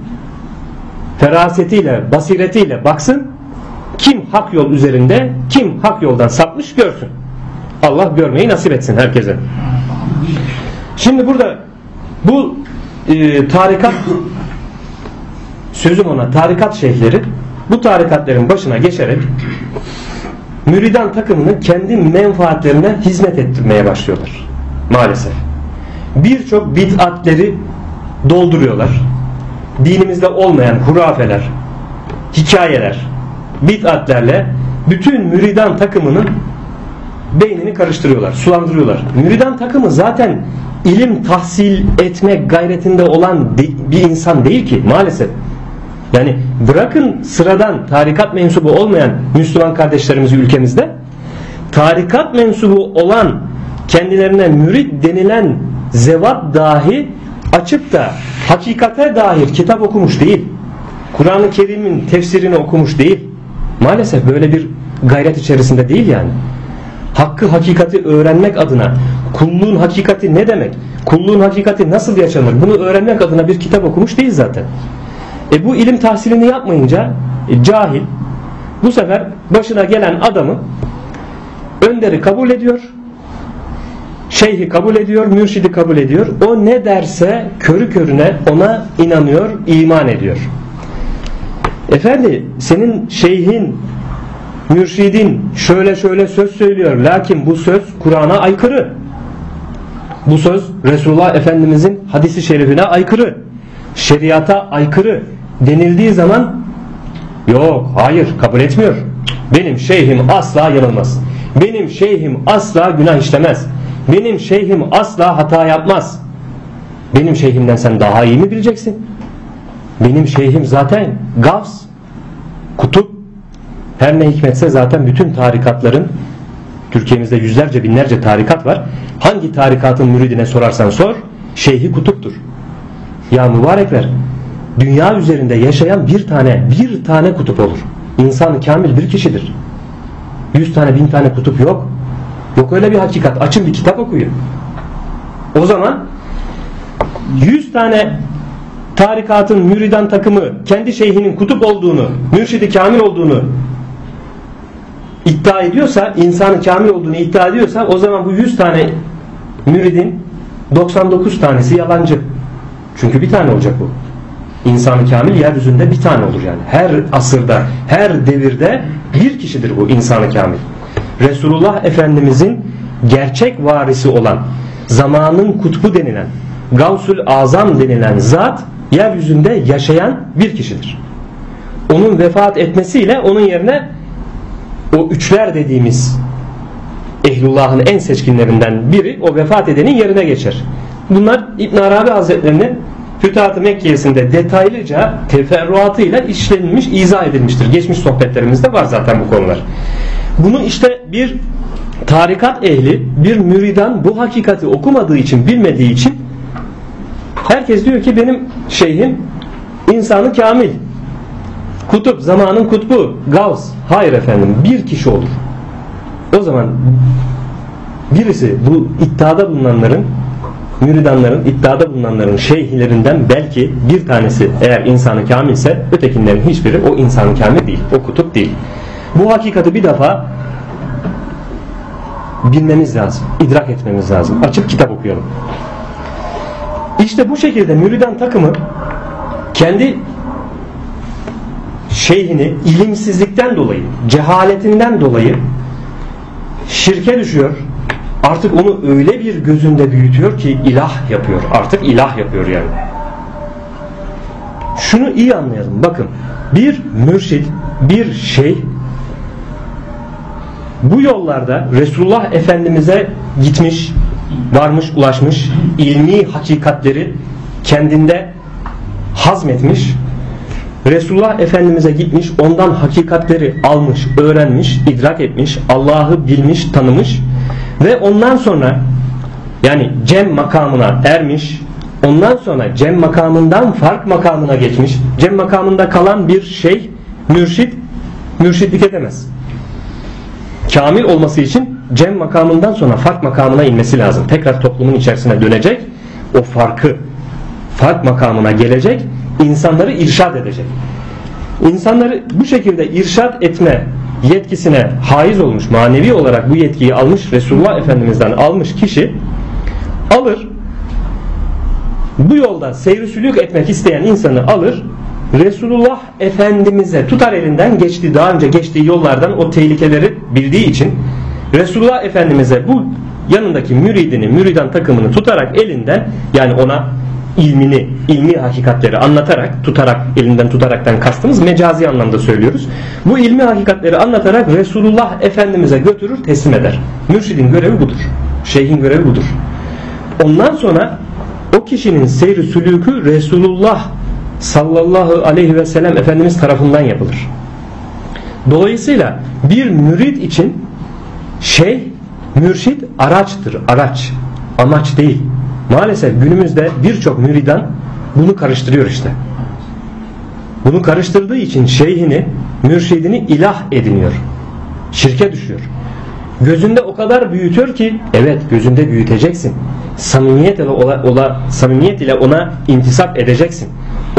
Ferasetiyle, basiretiyle baksın kim hak yol üzerinde, kim hak yoldan sapmış görsün. Allah görmeyi nasip etsin herkese. Şimdi burada bu e, tarikat sözüm ona tarikat şeyhleri bu tarikatların başına geçerek müridan takımını kendi menfaatlerine hizmet ettirmeye başlıyorlar. Maalesef. Birçok bid'atleri dolduruyorlar. Dinimizde olmayan hurafeler, hikayeler, bid'atlerle bütün müridan takımının beynini karıştırıyorlar, sulandırıyorlar. Müridan takımı zaten ilim tahsil etmek gayretinde olan bir insan değil ki maalesef. Yani bırakın sıradan tarikat mensubu olmayan Müslüman kardeşlerimizi ülkemizde tarikat mensubu olan kendilerine mürit denilen zevat dahi açıp da hakikate dair kitap okumuş değil. Kur'an-ı Kerim'in tefsirini okumuş değil. Maalesef böyle bir gayret içerisinde değil yani. Hakkı hakikati öğrenmek adına kulluğun hakikati ne demek? Kulluğun hakikati nasıl yaşanır? Bunu öğrenmek adına bir kitap okumuş değil zaten. E bu ilim tahsilini yapmayınca e, cahil bu sefer başına gelen adamı önderi kabul ediyor şeyhi kabul ediyor, mürşidi kabul ediyor. O ne derse körü körüne ona inanıyor, iman ediyor. Efendi senin şeyhin mürşidin şöyle şöyle söz söylüyor. Lakin bu söz Kur'an'a aykırı. Bu söz Resulullah Efendimizin hadisi şerifine aykırı. Şeriata aykırı denildiği zaman yok hayır kabul etmiyor. Benim şeyhim asla yanılmaz. Benim şeyhim asla günah işlemez. Benim şeyhim asla hata yapmaz. Benim şeyhimden sen daha iyi mi bileceksin? Benim şeyhim zaten Gavs, kutup. Her ne hikmetse zaten bütün tarikatların Türkiye'mizde yüzlerce binlerce tarikat var. Hangi tarikatın müridine sorarsan sor, şeyhi kutuptur. Ya mübarekler, dünya üzerinde yaşayan bir tane, bir tane kutup olur. İnsan kamil bir kişidir. Yüz tane, bin tane kutup yok. Yok öyle bir hakikat. Açın bir kitap okuyun. O zaman yüz tane tarikatın müridan takımı kendi şeyhinin kutup olduğunu, mürşidi kamil olduğunu iddia ediyorsa, insanı kamil olduğunu iddia ediyorsa o zaman bu 100 tane müridin 99 tanesi yalancı. Çünkü bir tane olacak bu. İnsanı kamil yeryüzünde bir tane olur yani. Her asırda, her devirde bir kişidir bu insanı kamil. Resulullah Efendimizin gerçek varisi olan zamanın kutbu denilen Gavsul Azam denilen zat yeryüzünde yaşayan bir kişidir. Onun vefat etmesiyle onun yerine o üçler dediğimiz ehlullahın en seçkinlerinden biri o vefat edenin yerine geçer. Bunlar İbn Arabi Hazretlerinin Fütuhat-ı Mekkiyesinde detaylıca teferruatıyla işlenilmiş, izah edilmiştir. Geçmiş sohbetlerimizde var zaten bu konular. Bunu işte bir tarikat ehli, bir müridan bu hakikati okumadığı için, bilmediği için herkes diyor ki benim şeyhim insanı kamil. Kutup, zamanın kutbu, Gavs. Hayır efendim, bir kişi olur. O zaman birisi bu iddiada bulunanların müridanların, iddiada bulunanların şeyhlerinden belki bir tanesi eğer insanı kamilse ötekinlerin hiçbiri o insanı kamil değil. O kutup değil. Bu hakikati bir defa bilmemiz lazım. idrak etmemiz lazım. Açıp kitap okuyalım. İşte bu şekilde müridan takımı kendi şeyhini ilimsizlikten dolayı, cehaletinden dolayı şirke düşüyor. Artık onu öyle bir gözünde büyütüyor ki ilah yapıyor. Artık ilah yapıyor yani. Şunu iyi anlayalım. Bakın bir mürşid, bir şey bu yollarda Resulullah Efendimiz'e gitmiş, varmış, ulaşmış, ilmi hakikatleri kendinde hazmetmiş, Resulullah Efendimiz'e gitmiş, ondan hakikatleri almış, öğrenmiş, idrak etmiş, Allah'ı bilmiş, tanımış ve ondan sonra yani cem makamına ermiş, ondan sonra cem makamından fark makamına geçmiş, cem makamında kalan bir şey, mürşit, mürşitlik edemez. Kamil olması için cem makamından sonra fark makamına inmesi lazım. Tekrar toplumun içerisine dönecek. O farkı fark makamına gelecek. insanları irşad edecek. İnsanları bu şekilde irşad etme yetkisine haiz olmuş, manevi olarak bu yetkiyi almış, Resulullah Efendimiz'den almış kişi alır, bu yolda seyri sülük etmek isteyen insanı alır, Resulullah Efendimiz'e tutar elinden geçti daha önce geçtiği yollardan o tehlikeleri bildiği için Resulullah Efendimiz'e bu yanındaki müridini, müridan takımını tutarak elinden yani ona ilmini, ilmi hakikatleri anlatarak, tutarak, elinden tutaraktan kastımız mecazi anlamda söylüyoruz. Bu ilmi hakikatleri anlatarak Resulullah Efendimiz'e götürür, teslim eder. Mürşidin görevi budur. Şeyhin görevi budur. Ondan sonra o kişinin seyri sülükü Resulullah sallallahu aleyhi ve sellem Efendimiz tarafından yapılır. Dolayısıyla bir mürid için şey mürşid araçtır. Araç. Amaç değil. Maalesef günümüzde birçok müridan bunu karıştırıyor işte. Bunu karıştırdığı için şeyhini, mürşidini ilah ediniyor. Şirke düşüyor. Gözünde o kadar büyütüyor ki evet gözünde büyüteceksin. Samimiyet ile, ola, ola, samimiyet ile ona intisap edeceksin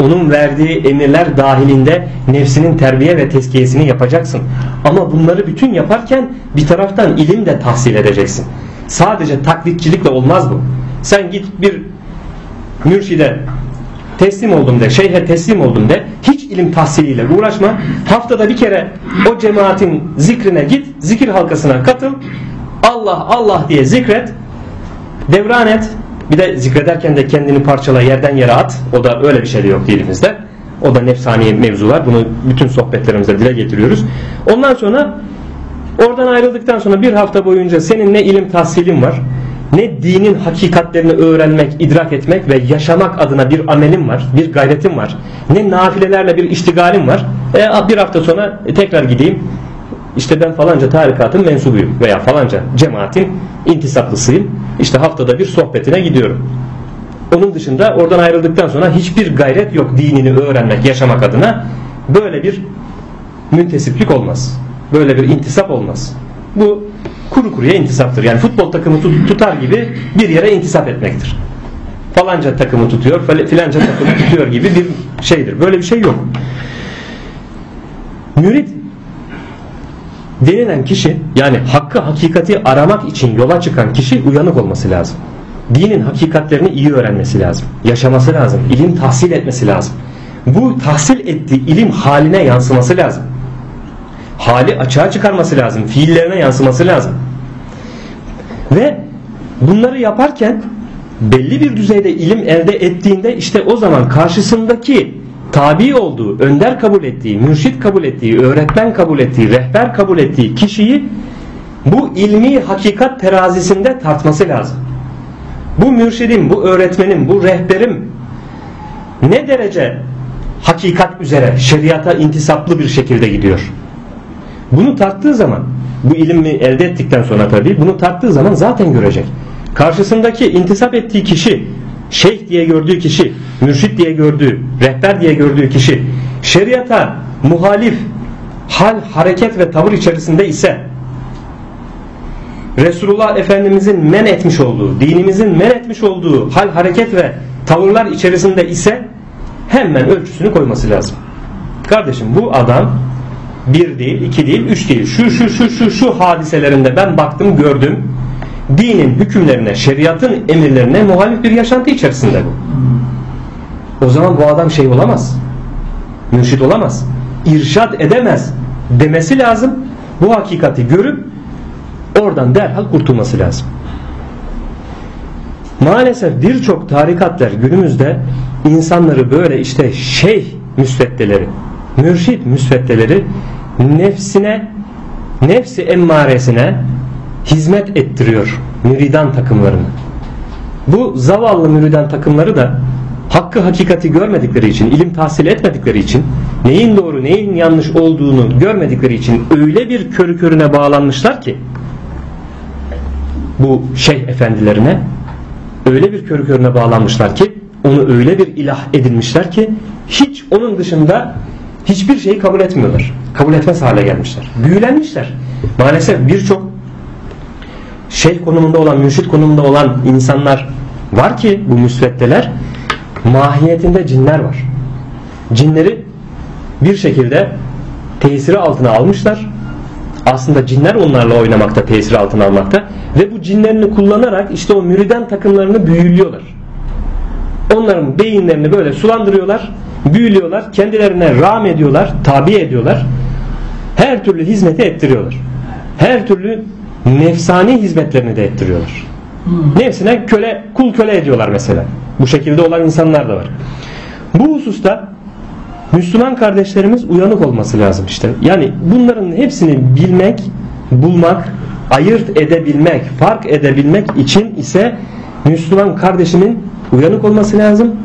onun verdiği emirler dahilinde nefsinin terbiye ve tezkiyesini yapacaksın. Ama bunları bütün yaparken bir taraftan ilim de tahsil edeceksin. Sadece taklitçilikle olmaz bu. Sen git bir mürşide teslim oldum de, şeyhe teslim oldum de, hiç ilim tahsiliyle uğraşma. Haftada bir kere o cemaatin zikrine git, zikir halkasına katıl. Allah Allah diye zikret, devran et, bir de zikrederken de kendini parçala yerden yere at. O da öyle bir şey de yok dilimizde. O da nefsani mevzular. Bunu bütün sohbetlerimizde dile getiriyoruz. Ondan sonra oradan ayrıldıktan sonra bir hafta boyunca senin ne ilim tahsilin var ne dinin hakikatlerini öğrenmek, idrak etmek ve yaşamak adına bir amelin var, bir gayretin var. Ne nafilelerle bir iştigalin var. E, bir hafta sonra e, tekrar gideyim. İşte ben falanca tarikatın mensubuyum veya falanca cemaatin intisaplısıyım. İşte haftada bir sohbetine gidiyorum. Onun dışında oradan ayrıldıktan sonra hiçbir gayret yok dinini öğrenmek, yaşamak adına. Böyle bir müntesiplik olmaz. Böyle bir intisap olmaz. Bu kuru kuruya intisaptır. Yani futbol takımı tutar gibi bir yere intisap etmektir. Falanca takımı tutuyor, filanca takımı tutuyor gibi bir şeydir. Böyle bir şey yok. Mürit denilen kişi yani hakkı hakikati aramak için yola çıkan kişi uyanık olması lazım. Dinin hakikatlerini iyi öğrenmesi lazım. Yaşaması lazım. ilim tahsil etmesi lazım. Bu tahsil ettiği ilim haline yansıması lazım. Hali açığa çıkarması lazım. Fiillerine yansıması lazım. Ve bunları yaparken belli bir düzeyde ilim elde ettiğinde işte o zaman karşısındaki tabi olduğu, önder kabul ettiği, mürşit kabul ettiği, öğretmen kabul ettiği, rehber kabul ettiği kişiyi bu ilmi hakikat terazisinde tartması lazım. Bu mürşidim, bu öğretmenim, bu rehberim ne derece hakikat üzere, şeriata intisaplı bir şekilde gidiyor? Bunu tarttığı zaman, bu ilmi elde ettikten sonra tabii, bunu tarttığı zaman zaten görecek. Karşısındaki intisap ettiği kişi şeyh diye gördüğü kişi, mürşit diye gördüğü, rehber diye gördüğü kişi şeriata muhalif hal, hareket ve tavır içerisinde ise Resulullah Efendimizin men etmiş olduğu, dinimizin men etmiş olduğu hal, hareket ve tavırlar içerisinde ise hemen ölçüsünü koyması lazım. Kardeşim bu adam bir değil, iki değil, üç değil. Şu şu şu şu şu hadiselerinde ben baktım, gördüm dinin hükümlerine, şeriatın emirlerine muhalif bir yaşantı içerisinde bu. O zaman bu adam şey olamaz. Mürşit olamaz. İrşad edemez demesi lazım. Bu hakikati görüp oradan derhal kurtulması lazım. Maalesef birçok tarikatlar günümüzde insanları böyle işte şeyh müsveddeleri, mürşit müsveddeleri nefsine, nefsi emmaresine, hizmet ettiriyor müridan takımlarını. Bu zavallı müridan takımları da hakkı hakikati görmedikleri için, ilim tahsil etmedikleri için, neyin doğru neyin yanlış olduğunu görmedikleri için öyle bir körü körüne bağlanmışlar ki bu şeyh efendilerine öyle bir körü körüne bağlanmışlar ki onu öyle bir ilah edinmişler ki hiç onun dışında hiçbir şeyi kabul etmiyorlar. Kabul etmez hale gelmişler. Büyülenmişler. Maalesef birçok şeyh konumunda olan, mürşit konumunda olan insanlar var ki bu müsveddeler mahiyetinde cinler var. Cinleri bir şekilde tesiri altına almışlar. Aslında cinler onlarla oynamakta, tesiri altına almakta ve bu cinlerini kullanarak işte o müriden takımlarını büyülüyorlar. Onların beyinlerini böyle sulandırıyorlar, büyülüyorlar, kendilerine ram ediyorlar, tabi ediyorlar. Her türlü hizmeti ettiriyorlar. Her türlü nefsani hizmetlerini de ettiriyorlar. Hmm. Nefsine köle, kul köle ediyorlar mesela. Bu şekilde olan insanlar da var. Bu hususta Müslüman kardeşlerimiz uyanık olması lazım işte. Yani bunların hepsini bilmek, bulmak, ayırt edebilmek, fark edebilmek için ise Müslüman kardeşimin uyanık olması lazım,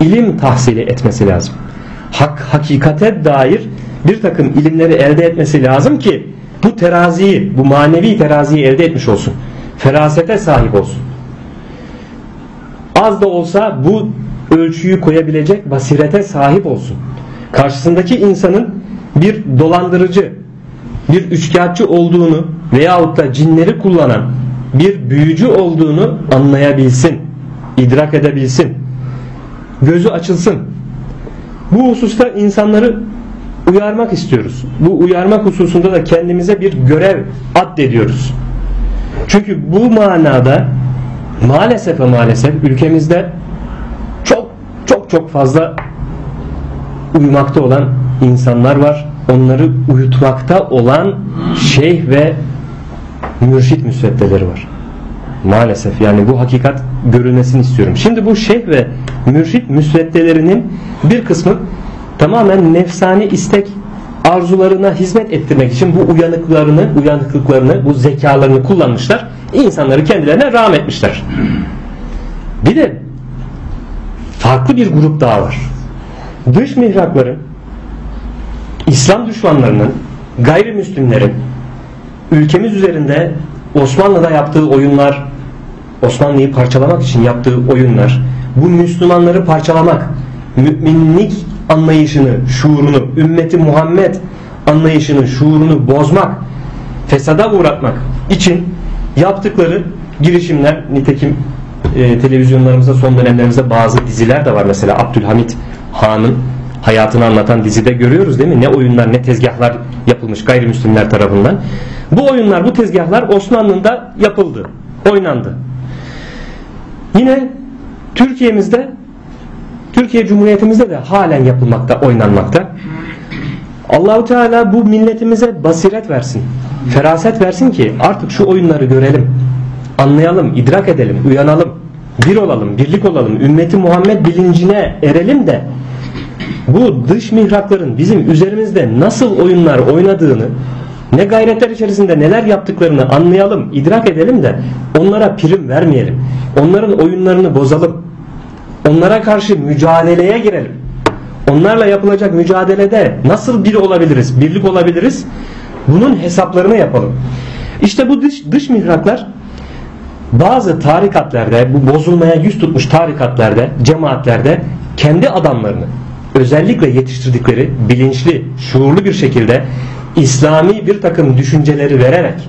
ilim tahsili etmesi lazım. Hak, hakikate dair bir takım ilimleri elde etmesi lazım ki bu teraziyi, bu manevi teraziyi elde etmiş olsun. Ferasete sahip olsun. Az da olsa bu ölçüyü koyabilecek basirete sahip olsun. Karşısındaki insanın bir dolandırıcı, bir üçkağıtçı olduğunu veyahut da cinleri kullanan bir büyücü olduğunu anlayabilsin, idrak edebilsin. Gözü açılsın. Bu hususta insanları uyarmak istiyoruz. Bu uyarmak hususunda da kendimize bir görev addediyoruz. Çünkü bu manada maalesef ve maalesef ülkemizde çok çok çok fazla uyumakta olan insanlar var. Onları uyutmakta olan şeyh ve mürşit müsveddeleri var. Maalesef yani bu hakikat görülmesini istiyorum. Şimdi bu şeyh ve mürşit müsveddelerinin bir kısmı tamamen nefsani istek arzularına hizmet ettirmek için bu uyanıklarını, uyanıklıklarını, bu zekalarını kullanmışlar. İnsanları kendilerine rahmetmişler. Bir de farklı bir grup daha var. Dış mihrakların İslam düşmanlarının, gayrimüslimlerin ülkemiz üzerinde Osmanlı'da yaptığı oyunlar, Osmanlı'yı parçalamak için yaptığı oyunlar, bu Müslümanları parçalamak, müminlik anlayışını, şuurunu, ümmeti Muhammed anlayışını, şuurunu bozmak, fesada uğratmak için yaptıkları girişimler nitekim e, televizyonlarımızda son dönemlerimizde bazı diziler de var mesela Abdülhamit Han'ın hayatını anlatan dizide görüyoruz değil mi? Ne oyunlar ne tezgahlar yapılmış gayrimüslimler tarafından. Bu oyunlar bu tezgahlar Osmanlı'da yapıldı. Oynandı. Yine Türkiye'mizde Türkiye Cumhuriyetimizde de halen yapılmakta, oynanmakta. Allahu Teala bu milletimize basiret versin. Feraset versin ki artık şu oyunları görelim. Anlayalım, idrak edelim, uyanalım. Bir olalım, birlik olalım. Ümmeti Muhammed bilincine erelim de bu dış mihrakların bizim üzerimizde nasıl oyunlar oynadığını ne gayretler içerisinde neler yaptıklarını anlayalım, idrak edelim de onlara prim vermeyelim. Onların oyunlarını bozalım. Onlara karşı mücadeleye girelim. Onlarla yapılacak mücadelede nasıl bir olabiliriz, birlik olabiliriz? Bunun hesaplarını yapalım. İşte bu dış, dış mihraklar bazı tarikatlarda, bu bozulmaya yüz tutmuş tarikatlarda, cemaatlerde kendi adamlarını özellikle yetiştirdikleri bilinçli, şuurlu bir şekilde İslami bir takım düşünceleri vererek,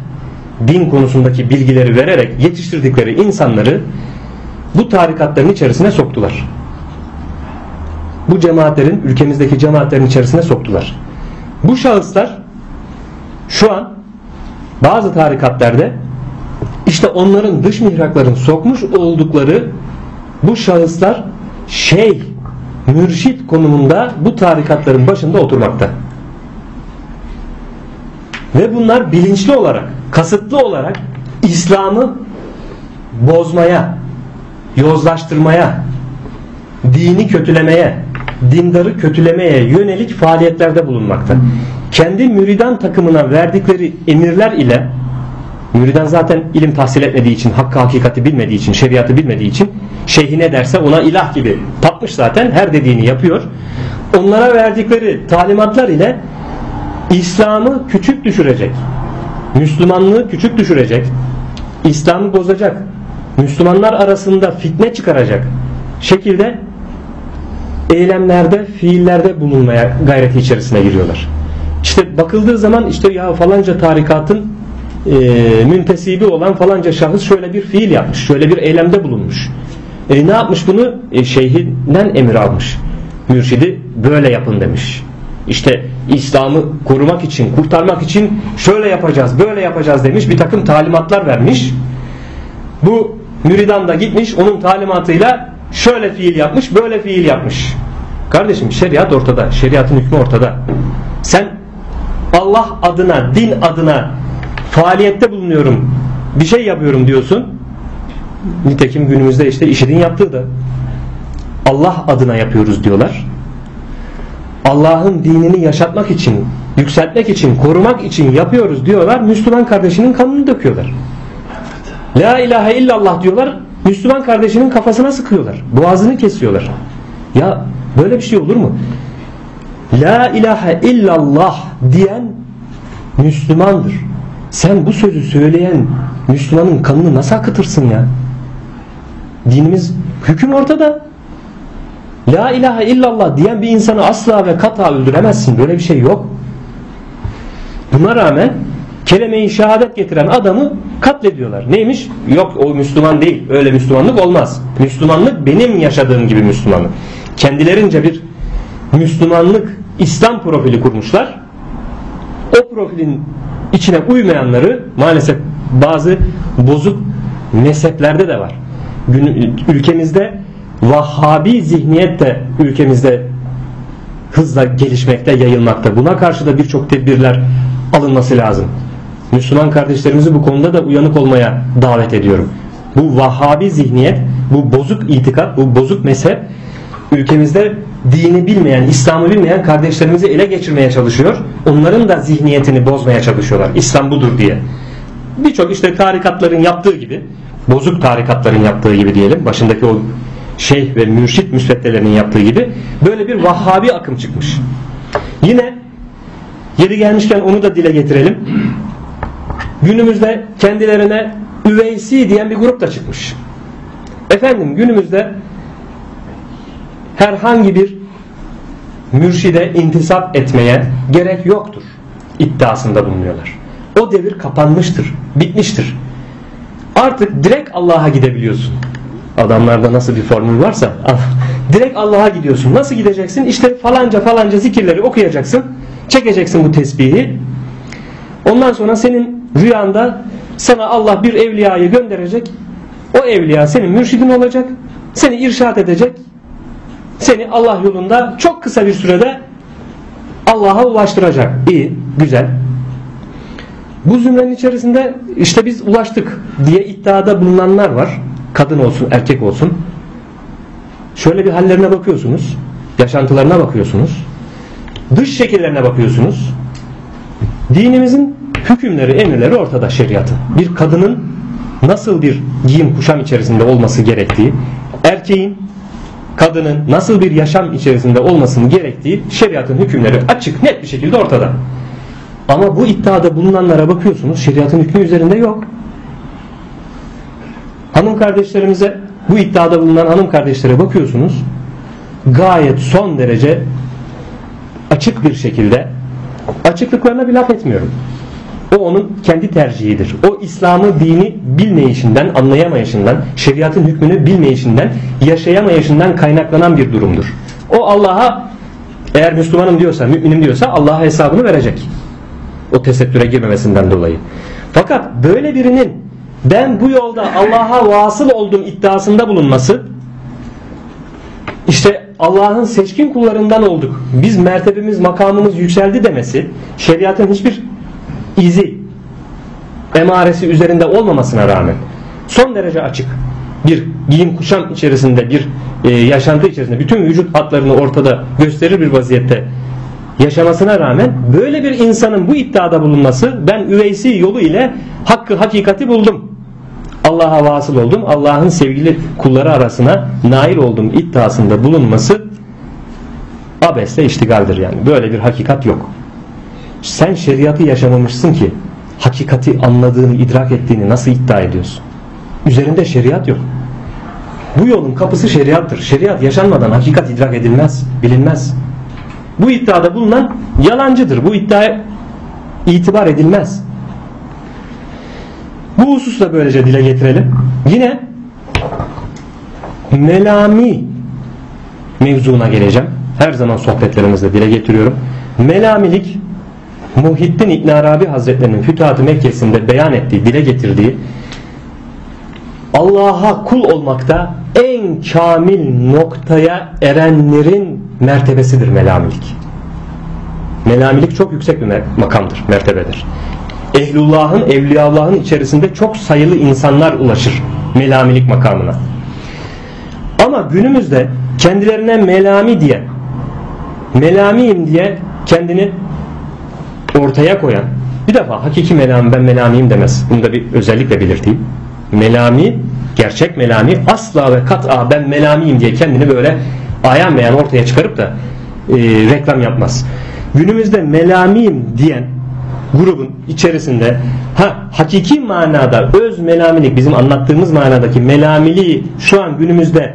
din konusundaki bilgileri vererek yetiştirdikleri insanları bu tarikatların içerisine soktular. Bu cemaatlerin, ülkemizdeki cemaatlerin içerisine soktular. Bu şahıslar şu an bazı tarikatlarda işte onların dış mihrakların sokmuş oldukları bu şahıslar şey, mürşit konumunda bu tarikatların başında oturmakta. Ve bunlar bilinçli olarak, kasıtlı olarak İslam'ı bozmaya, yozlaştırmaya, dini kötülemeye, dindarı kötülemeye yönelik faaliyetlerde bulunmakta. Kendi müridan takımına verdikleri emirler ile müridan zaten ilim tahsil etmediği için, hakkı hakikati bilmediği için, şeriatı bilmediği için şeyhi ne derse ona ilah gibi tapmış zaten her dediğini yapıyor. Onlara verdikleri talimatlar ile İslam'ı küçük düşürecek. Müslümanlığı küçük düşürecek. İslam'ı bozacak. Müslümanlar arasında fitne çıkaracak şekilde eylemlerde, fiillerde bulunmaya gayreti içerisine giriyorlar. İşte bakıldığı zaman işte ya falanca tarikatın e, müntesibi olan falanca şahıs şöyle bir fiil yapmış, şöyle bir eylemde bulunmuş. E, ne yapmış bunu? E, şeyhinden emir almış. Mürşidi böyle yapın demiş. İşte İslam'ı korumak için, kurtarmak için şöyle yapacağız, böyle yapacağız demiş. Bir takım talimatlar vermiş. Bu müridan da gitmiş onun talimatıyla şöyle fiil yapmış, böyle fiil yapmış. Kardeşim şeriat ortada. Şeriatın hükmü ortada. Sen Allah adına, din adına faaliyette bulunuyorum, bir şey yapıyorum diyorsun. Nitekim günümüzde işte işidin yaptığı da Allah adına yapıyoruz diyorlar. Allah'ın dinini yaşatmak için, yükseltmek için, korumak için yapıyoruz diyorlar. Müslüman kardeşinin kanını döküyorlar. La ilahe illallah diyorlar. Müslüman kardeşinin kafasına sıkıyorlar. Boğazını kesiyorlar. Ya böyle bir şey olur mu? La ilahe illallah diyen Müslümandır. Sen bu sözü söyleyen Müslümanın kanını nasıl akıtırsın ya? Dinimiz hüküm ortada. La ilahe illallah diyen bir insanı asla ve kata öldüremezsin. Böyle bir şey yok. Buna rağmen kelime-i şehadet getiren adamı katlediyorlar. Neymiş? Yok o Müslüman değil. Öyle Müslümanlık olmaz. Müslümanlık benim yaşadığım gibi Müslümanlık. Kendilerince bir Müslümanlık İslam profili kurmuşlar. O profilin içine uymayanları maalesef bazı bozuk mezheplerde de var. Ülkemizde Vahhabi zihniyet de ülkemizde hızla gelişmekte, yayılmakta. Buna karşı da birçok tedbirler alınması lazım. Müslüman kardeşlerimizi bu konuda da uyanık olmaya davet ediyorum. Bu Vahhabi zihniyet, bu bozuk itikat, bu bozuk mezhep ülkemizde dini bilmeyen, İslam'ı bilmeyen kardeşlerimizi ele geçirmeye çalışıyor. Onların da zihniyetini bozmaya çalışıyorlar. İslam budur diye. Birçok işte tarikatların yaptığı gibi, bozuk tarikatların yaptığı gibi diyelim. Başındaki o şeyh ve mürşit müsveddelerinin yaptığı gibi böyle bir Vahhabi akım çıkmış. Yine yeri gelmişken onu da dile getirelim. Günümüzde kendilerine üveysi diyen bir grup da çıkmış. Efendim günümüzde herhangi bir mürşide intisap etmeye gerek yoktur iddiasında bulunuyorlar. O devir kapanmıştır, bitmiştir. Artık direkt Allah'a gidebiliyorsun. Adamlarda nasıl bir formül varsa Direkt Allah'a gidiyorsun. Nasıl gideceksin? İşte falanca falanca zikirleri okuyacaksın. Çekeceksin bu tesbihi. Ondan sonra senin rüyanda sana Allah bir evliyayı gönderecek. O evliya senin mürşidin olacak. Seni irşat edecek. Seni Allah yolunda çok kısa bir sürede Allah'a ulaştıracak. İyi, güzel. Bu zümrenin içerisinde işte biz ulaştık diye iddiada bulunanlar var. Kadın olsun, erkek olsun. Şöyle bir hallerine bakıyorsunuz. Yaşantılarına bakıyorsunuz. Dış şekillerine bakıyorsunuz. Dinimizin hükümleri, emirleri ortada şeriatın. Bir kadının nasıl bir giyim kuşam içerisinde olması gerektiği, erkeğin, kadının nasıl bir yaşam içerisinde olmasının gerektiği şeriatın hükümleri açık, net bir şekilde ortada. Ama bu iddiada bulunanlara bakıyorsunuz şeriatın hükmü üzerinde yok. Hanım kardeşlerimize bu iddiada bulunan hanım kardeşlere bakıyorsunuz gayet son derece açık bir şekilde açıklıklarına bir laf etmiyorum. O onun kendi tercihidir. O İslam'ı dini bilmeyişinden, anlayamayışından, şeriatın hükmünü bilmeyişinden, yaşayamayışından kaynaklanan bir durumdur. O Allah'a eğer Müslümanım diyorsa, müminim diyorsa Allah'a hesabını verecek. O tesettüre girmemesinden dolayı. Fakat böyle birinin ben bu yolda Allah'a vasıl oldum iddiasında bulunması işte Allah'ın seçkin kullarından olduk. Biz mertebemiz, makamımız yükseldi demesi şeriatın hiçbir izi emaresi üzerinde olmamasına rağmen son derece açık bir giyim kuşam içerisinde bir e, yaşantı içerisinde bütün vücut hatlarını ortada gösterir bir vaziyette yaşamasına rağmen böyle bir insanın bu iddiada bulunması ben üveysi yolu ile hakkı hakikati buldum. Allah'a vasıl oldum. Allah'ın sevgili kulları arasına nail oldum iddiasında bulunması abesle iştigaldir yani. Böyle bir hakikat yok. Sen şeriatı yaşamamışsın ki hakikati anladığını, idrak ettiğini nasıl iddia ediyorsun? Üzerinde şeriat yok. Bu yolun kapısı şeriattır. Şeriat yaşanmadan hakikat idrak edilmez, bilinmez. Bu iddiada bulunan yalancıdır. Bu iddiaya itibar edilmez. Bu hususu böylece dile getirelim. Yine melami mevzuna geleceğim. Her zaman sohbetlerimizde dile getiriyorum. Melamilik Muhittin İbn Arabi Hazretlerinin Fütuhat-ı Mekkesi'nde beyan ettiği, dile getirdiği Allah'a kul olmakta en kamil noktaya erenlerin mertebesidir melamilik. Melamilik çok yüksek bir makamdır, mertebedir. Ehlullah'ın, Evliyaullah'ın içerisinde çok sayılı insanlar ulaşır melamilik makamına. Ama günümüzde kendilerine melami diye, melamiyim diye kendini ortaya koyan, bir defa hakiki melami ben melamiyim demez. Bunu da bir özellikle belirteyim. Melami, gerçek melami asla ve kat'a ben melamiyim diye kendini böyle ayan beyan ortaya çıkarıp da e, reklam yapmaz. Günümüzde melamiyim diyen grubun içerisinde ha hakiki manada öz melamilik bizim anlattığımız manadaki melamiliği şu an günümüzde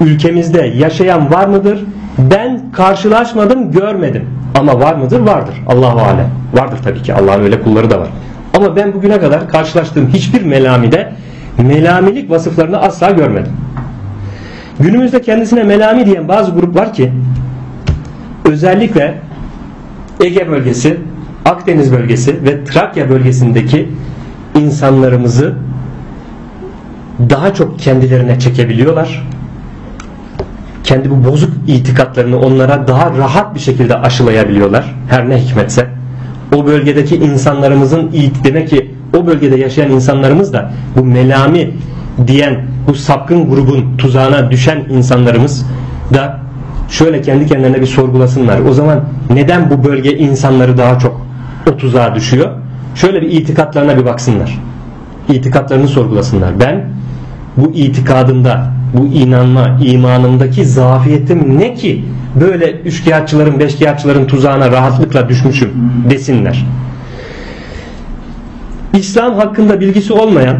ülkemizde yaşayan var mıdır? Ben karşılaşmadım, görmedim. Ama var mıdır? Vardır. Allahu alem. Vardır tabii ki. Allah'ın öyle kulları da var. Ama ben bugüne kadar karşılaştığım hiçbir melamide melamilik vasıflarını asla görmedim. Günümüzde kendisine melami diyen bazı grup var ki özellikle Ege bölgesi, Akdeniz bölgesi ve Trakya bölgesindeki insanlarımızı daha çok kendilerine çekebiliyorlar. Kendi bu bozuk itikatlarını onlara daha rahat bir şekilde aşılayabiliyorlar. Her ne hikmetse. O bölgedeki insanlarımızın demek ki o bölgede yaşayan insanlarımız da bu melami diyen bu sapkın grubun tuzağına düşen insanlarımız da şöyle kendi kendilerine bir sorgulasınlar. O zaman neden bu bölge insanları daha çok o tuzağa düşüyor? Şöyle bir itikatlarına bir baksınlar. İtikatlarını sorgulasınlar. Ben bu itikadımda, bu inanma, imanımdaki zafiyetim ne ki böyle üçkağıtçıların, beşkağıtçıların tuzağına rahatlıkla düşmüşüm desinler. İslam hakkında bilgisi olmayan,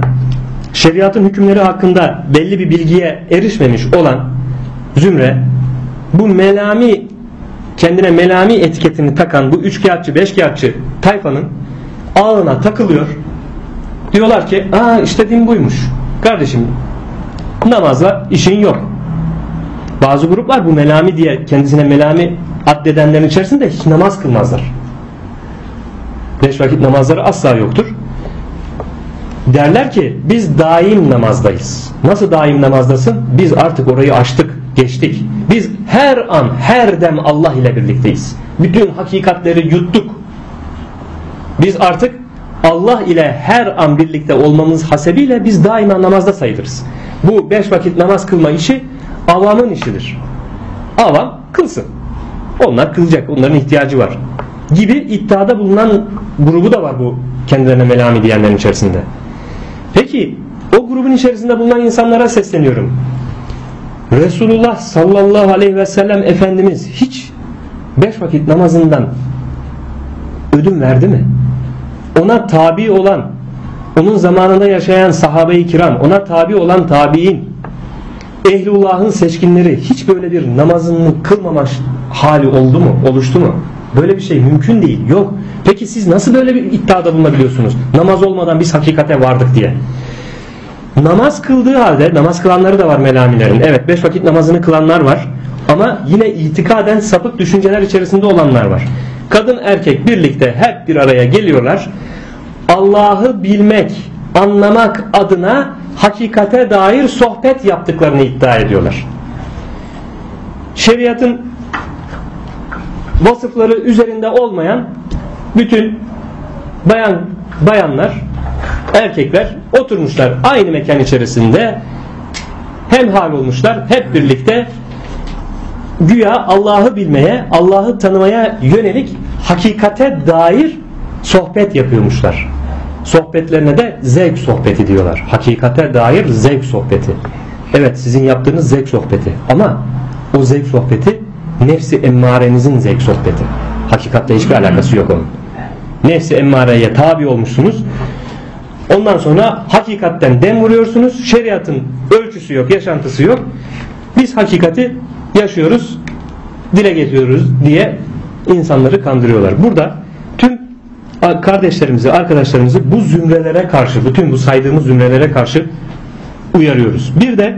şeriatın hükümleri hakkında belli bir bilgiye erişmemiş olan zümre bu melami kendine melami etiketini takan bu üçkağıtçı, beşkağıtçı tayfanın ağına takılıyor. Diyorlar ki aa işte din buymuş. Kardeşim namazla işin yok. Bazı gruplar bu melami diye kendisine melami addedenlerin içerisinde hiç namaz kılmazlar. Beş vakit namazları asla yoktur. Derler ki biz daim namazdayız. Nasıl daim namazdasın? Biz artık orayı aştık, geçtik. Biz her an, her dem Allah ile birlikteyiz. Bütün hakikatleri yuttuk. Biz artık Allah ile her an birlikte olmamız hasebiyle biz daima namazda sayılırız. Bu beş vakit namaz kılma işi avamın işidir. Avam kılsın. Onlar kılacak. Onların ihtiyacı var. Gibi iddiada bulunan grubu da var bu kendilerine melami diyenlerin içerisinde. Peki o grubun içerisinde bulunan insanlara sesleniyorum. Resulullah sallallahu aleyhi ve sellem Efendimiz hiç beş vakit namazından ödün verdi mi? Ona tabi olan, onun zamanında yaşayan sahabe-i kiram, ona tabi olan tabi'in, ehlullahın seçkinleri hiç böyle bir namazını kılmamış hali oldu mu? Oluştu mu? Böyle bir şey mümkün değil. Yok. Peki siz nasıl böyle bir iddiada bulunabiliyorsunuz? Namaz olmadan biz hakikate vardık diye. Namaz kıldığı halde, namaz kılanları da var melamilerin. Evet beş vakit namazını kılanlar var. Ama yine itikaden sapık düşünceler içerisinde olanlar var. Kadın erkek birlikte hep bir araya geliyorlar. Allah'ı bilmek, anlamak adına hakikate dair sohbet yaptıklarını iddia ediyorlar. Şeriatın vasıfları üzerinde olmayan bütün bayan bayanlar, erkekler oturmuşlar aynı mekan içerisinde hem hal olmuşlar hep birlikte güya Allah'ı bilmeye, Allah'ı tanımaya yönelik hakikate dair sohbet yapıyormuşlar. Sohbetlerine de zevk sohbeti diyorlar. Hakikate dair zevk sohbeti. Evet sizin yaptığınız zevk sohbeti. Ama o zevk sohbeti nefsi emmarenizin zevk sohbeti. Hakikatle hiçbir alakası yok onun. Nefsi emmareye tabi olmuşsunuz. Ondan sonra hakikatten dem vuruyorsunuz. Şeriatın ölçüsü yok, yaşantısı yok. Biz hakikati yaşıyoruz, dile getiriyoruz diye insanları kandırıyorlar. Burada kardeşlerimizi, arkadaşlarımızı bu zümrelere karşı, bütün bu saydığımız zümrelere karşı uyarıyoruz. Bir de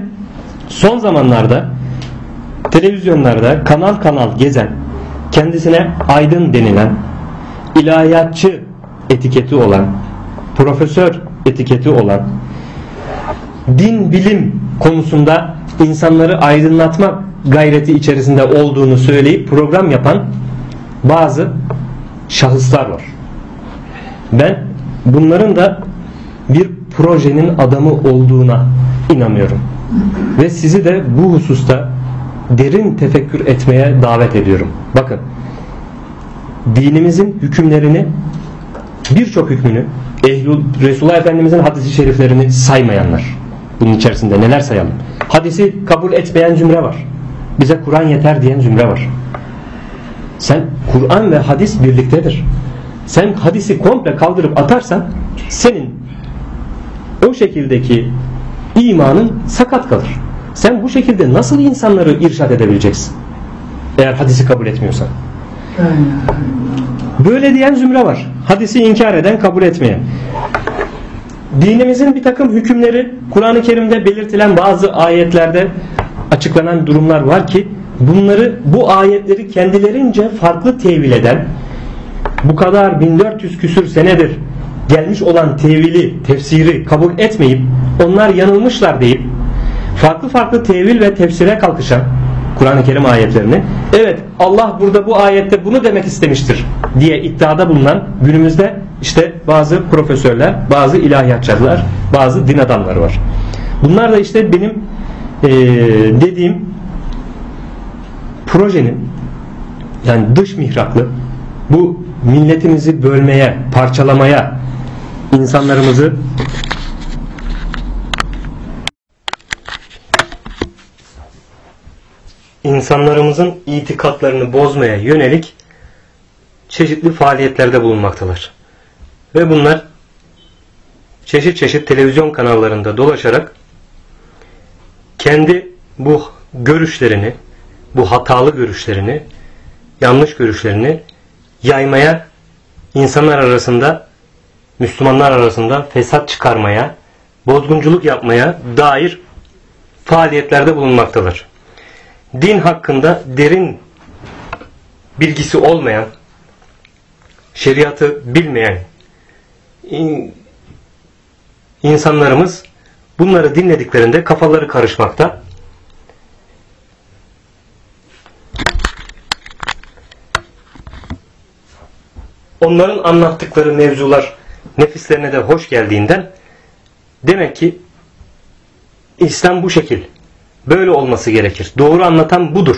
son zamanlarda televizyonlarda kanal kanal gezen, kendisine aydın denilen, ilahiyatçı etiketi olan, profesör etiketi olan, din bilim konusunda insanları aydınlatmak gayreti içerisinde olduğunu söyleyip program yapan bazı şahıslar var. Ben bunların da bir projenin adamı olduğuna inanıyorum. Ve sizi de bu hususta derin tefekkür etmeye davet ediyorum. Bakın dinimizin hükümlerini birçok hükmünü Ehlul Resulullah Efendimizin hadisi şeriflerini saymayanlar. Bunun içerisinde neler sayalım? Hadisi kabul etmeyen cümle var. Bize Kur'an yeter diyen cümle var. Sen Kur'an ve hadis birliktedir. Sen hadisi komple kaldırıp atarsan senin o şekildeki imanın sakat kalır. Sen bu şekilde nasıl insanları irşad edebileceksin? Eğer hadisi kabul etmiyorsan. Böyle diyen zümre var. Hadisi inkar eden, kabul etmeyen. Dinimizin bir takım hükümleri Kur'an-ı Kerim'de belirtilen bazı ayetlerde açıklanan durumlar var ki bunları bu ayetleri kendilerince farklı tevil eden bu kadar 1400 küsür senedir gelmiş olan tevili, tefsiri kabul etmeyip onlar yanılmışlar deyip farklı farklı tevil ve tefsire kalkışan Kur'an-ı Kerim ayetlerini evet Allah burada bu ayette bunu demek istemiştir diye iddiada bulunan günümüzde işte bazı profesörler, bazı ilahiyatçılar, bazı din adamları var. Bunlar da işte benim ee, dediğim projenin yani dış mihraklı bu milletimizi bölmeye, parçalamaya, insanlarımızı insanlarımızın itikatlarını bozmaya yönelik çeşitli faaliyetlerde bulunmaktalar. Ve bunlar çeşit çeşit televizyon kanallarında dolaşarak kendi bu görüşlerini, bu hatalı görüşlerini, yanlış görüşlerini yaymaya, insanlar arasında, Müslümanlar arasında fesat çıkarmaya, bozgunculuk yapmaya dair faaliyetlerde bulunmaktadır. din hakkında derin bilgisi olmayan, şeriatı bilmeyen insanlarımız bunları dinlediklerinde kafaları karışmakta. Onların anlattıkları mevzular nefislerine de hoş geldiğinden demek ki İslam bu şekil. Böyle olması gerekir. Doğru anlatan budur.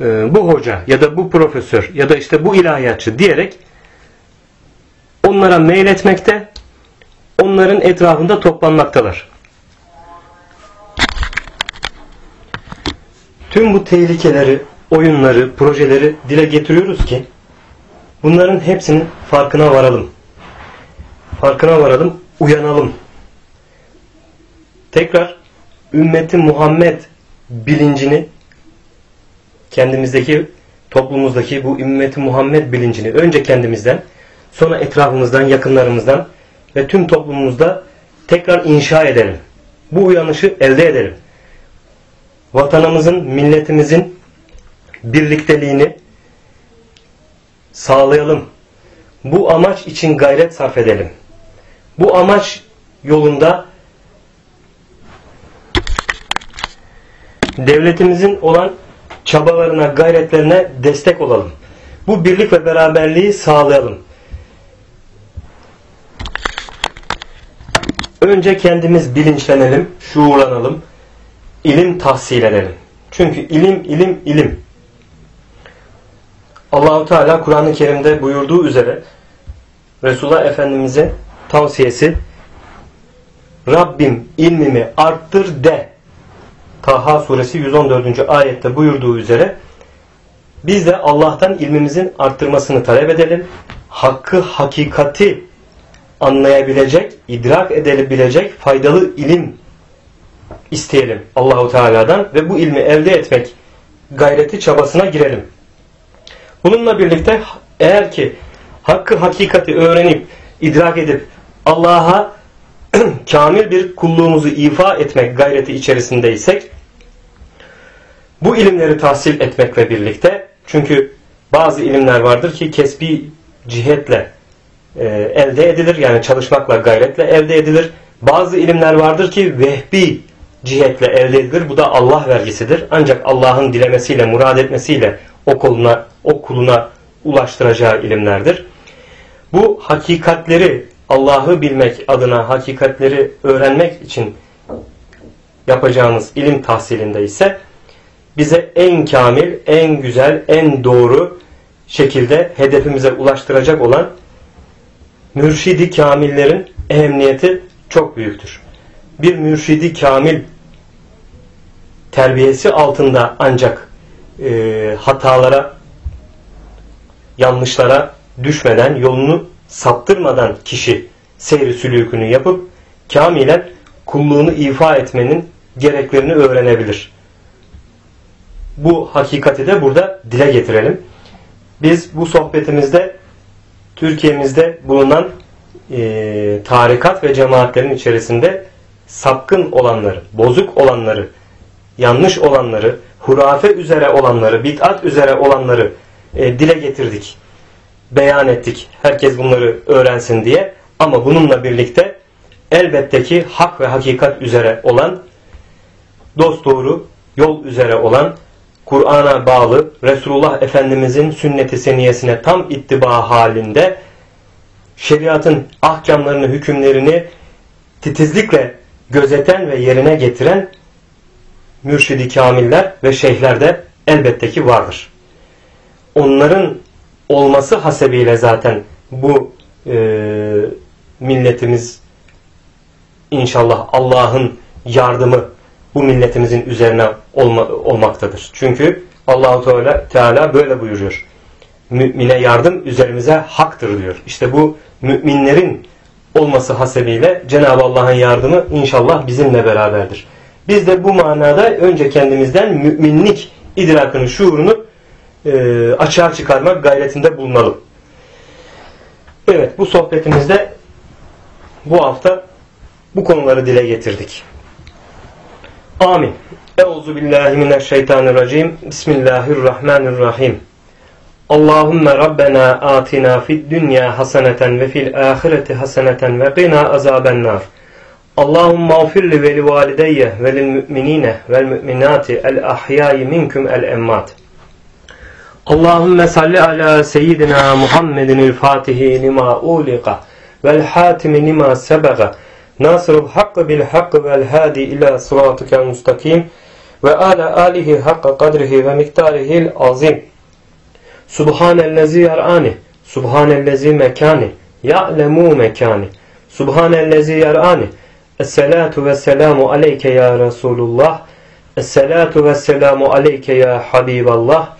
Ee, bu hoca ya da bu profesör ya da işte bu ilahiyatçı diyerek onlara meyletmekte onların etrafında toplanmaktalar. Tüm bu tehlikeleri, oyunları, projeleri dile getiriyoruz ki bunların hepsinin farkına varalım. Farkına varalım, uyanalım. Tekrar ümmeti Muhammed bilincini kendimizdeki toplumumuzdaki bu ümmeti Muhammed bilincini önce kendimizden sonra etrafımızdan, yakınlarımızdan ve tüm toplumumuzda tekrar inşa edelim. Bu uyanışı elde edelim. Vatanımızın, milletimizin birlikteliğini sağlayalım. Bu amaç için gayret sarf edelim. Bu amaç yolunda devletimizin olan çabalarına, gayretlerine destek olalım. Bu birlik ve beraberliği sağlayalım. Önce kendimiz bilinçlenelim, şuurlanalım, ilim tahsil edelim. Çünkü ilim, ilim, ilim. Allahu Teala Kur'an-ı Kerim'de buyurduğu üzere Resulullah Efendimiz'e tavsiyesi Rabbim ilmimi arttır de Taha suresi 114. ayette buyurduğu üzere biz de Allah'tan ilmimizin arttırmasını talep edelim. Hakkı, hakikati anlayabilecek, idrak edebilecek faydalı ilim isteyelim Allahu Teala'dan ve bu ilmi elde etmek gayreti çabasına girelim. Bununla birlikte eğer ki hakkı hakikati öğrenip idrak edip Allah'a [clears throat] kamil bir kulluğumuzu ifa etmek gayreti içerisindeysek bu ilimleri tahsil etmekle birlikte çünkü bazı ilimler vardır ki kesbi cihetle e, elde edilir yani çalışmakla gayretle elde edilir. Bazı ilimler vardır ki vehbi cihetle elde edilir. Bu da Allah vergisidir. Ancak Allah'ın dilemesiyle, murad etmesiyle o kuluna, o kuluna ulaştıracağı ilimlerdir. Bu hakikatleri Allah'ı bilmek adına hakikatleri öğrenmek için yapacağımız ilim tahsilinde ise bize en kamil, en güzel, en doğru şekilde hedefimize ulaştıracak olan mürşidi kamillerin ehemmiyeti çok büyüktür. Bir mürşidi kamil terbiyesi altında ancak e, hatalara, yanlışlara düşmeden, yolunu saptırmadan kişi seyri sülükünü yapıp kamilen kulluğunu ifa etmenin gereklerini öğrenebilir. Bu hakikati de burada dile getirelim. Biz bu sohbetimizde Türkiye'mizde bulunan e, tarikat ve cemaatlerin içerisinde sapkın olanları, bozuk olanları, yanlış olanları, hurafe üzere olanları, bid'at üzere olanları e, dile getirdik. Beyan ettik. Herkes bunları öğrensin diye. Ama bununla birlikte elbette ki hak ve hakikat üzere olan, dost doğru yol üzere olan, Kur'an'a bağlı, Resulullah Efendimizin sünneti seniyesine tam ittiba halinde şeriatın ahkamlarını, hükümlerini titizlikle gözeten ve yerine getiren mürşidi kamiller ve şeyhler de elbette ki vardır. Onların olması hasebiyle zaten bu e, milletimiz inşallah Allah'ın yardımı bu milletimizin üzerine olma, olmaktadır. Çünkü Allahu Teala, Teala böyle buyuruyor. Mümine yardım üzerimize haktır diyor. İşte bu müminlerin olması hasebiyle Cenab-ı Allah'ın yardımı inşallah bizimle beraberdir. Biz de bu manada önce kendimizden müminlik idrakını, şuurunu e, açığa çıkarmak gayretinde bulunalım. Evet bu sohbetimizde bu hafta bu konuları dile getirdik. Amin. Euzu billahi mineşşeytanirracim. Bismillahirrahmanirrahim. Allahumme Rabbena atina fid dünya haseneten ve fil ahireti haseneten ve qina azabennar. Allahumme agfir ve li valideyye ve lil müminine vel müminati el ahyayi minkum el emmat. Allahumme salli ala seyyidina Muhammedin el fatihi lima uliqa vel hatimi lima sebaga nasrul hakkı bil hakkı vel hadi ila sıratikel mustakim ve ala alihi hakka kadrihi ve miktarihil azim. Subhanellezi yar'ani, subhanellezi mekani, ya'lemu mekani, subhanellezi yar'ani. Esselatu ve selamu aleyke ya Resulullah, Esselatu ve selamu aleyke ya Habiballah,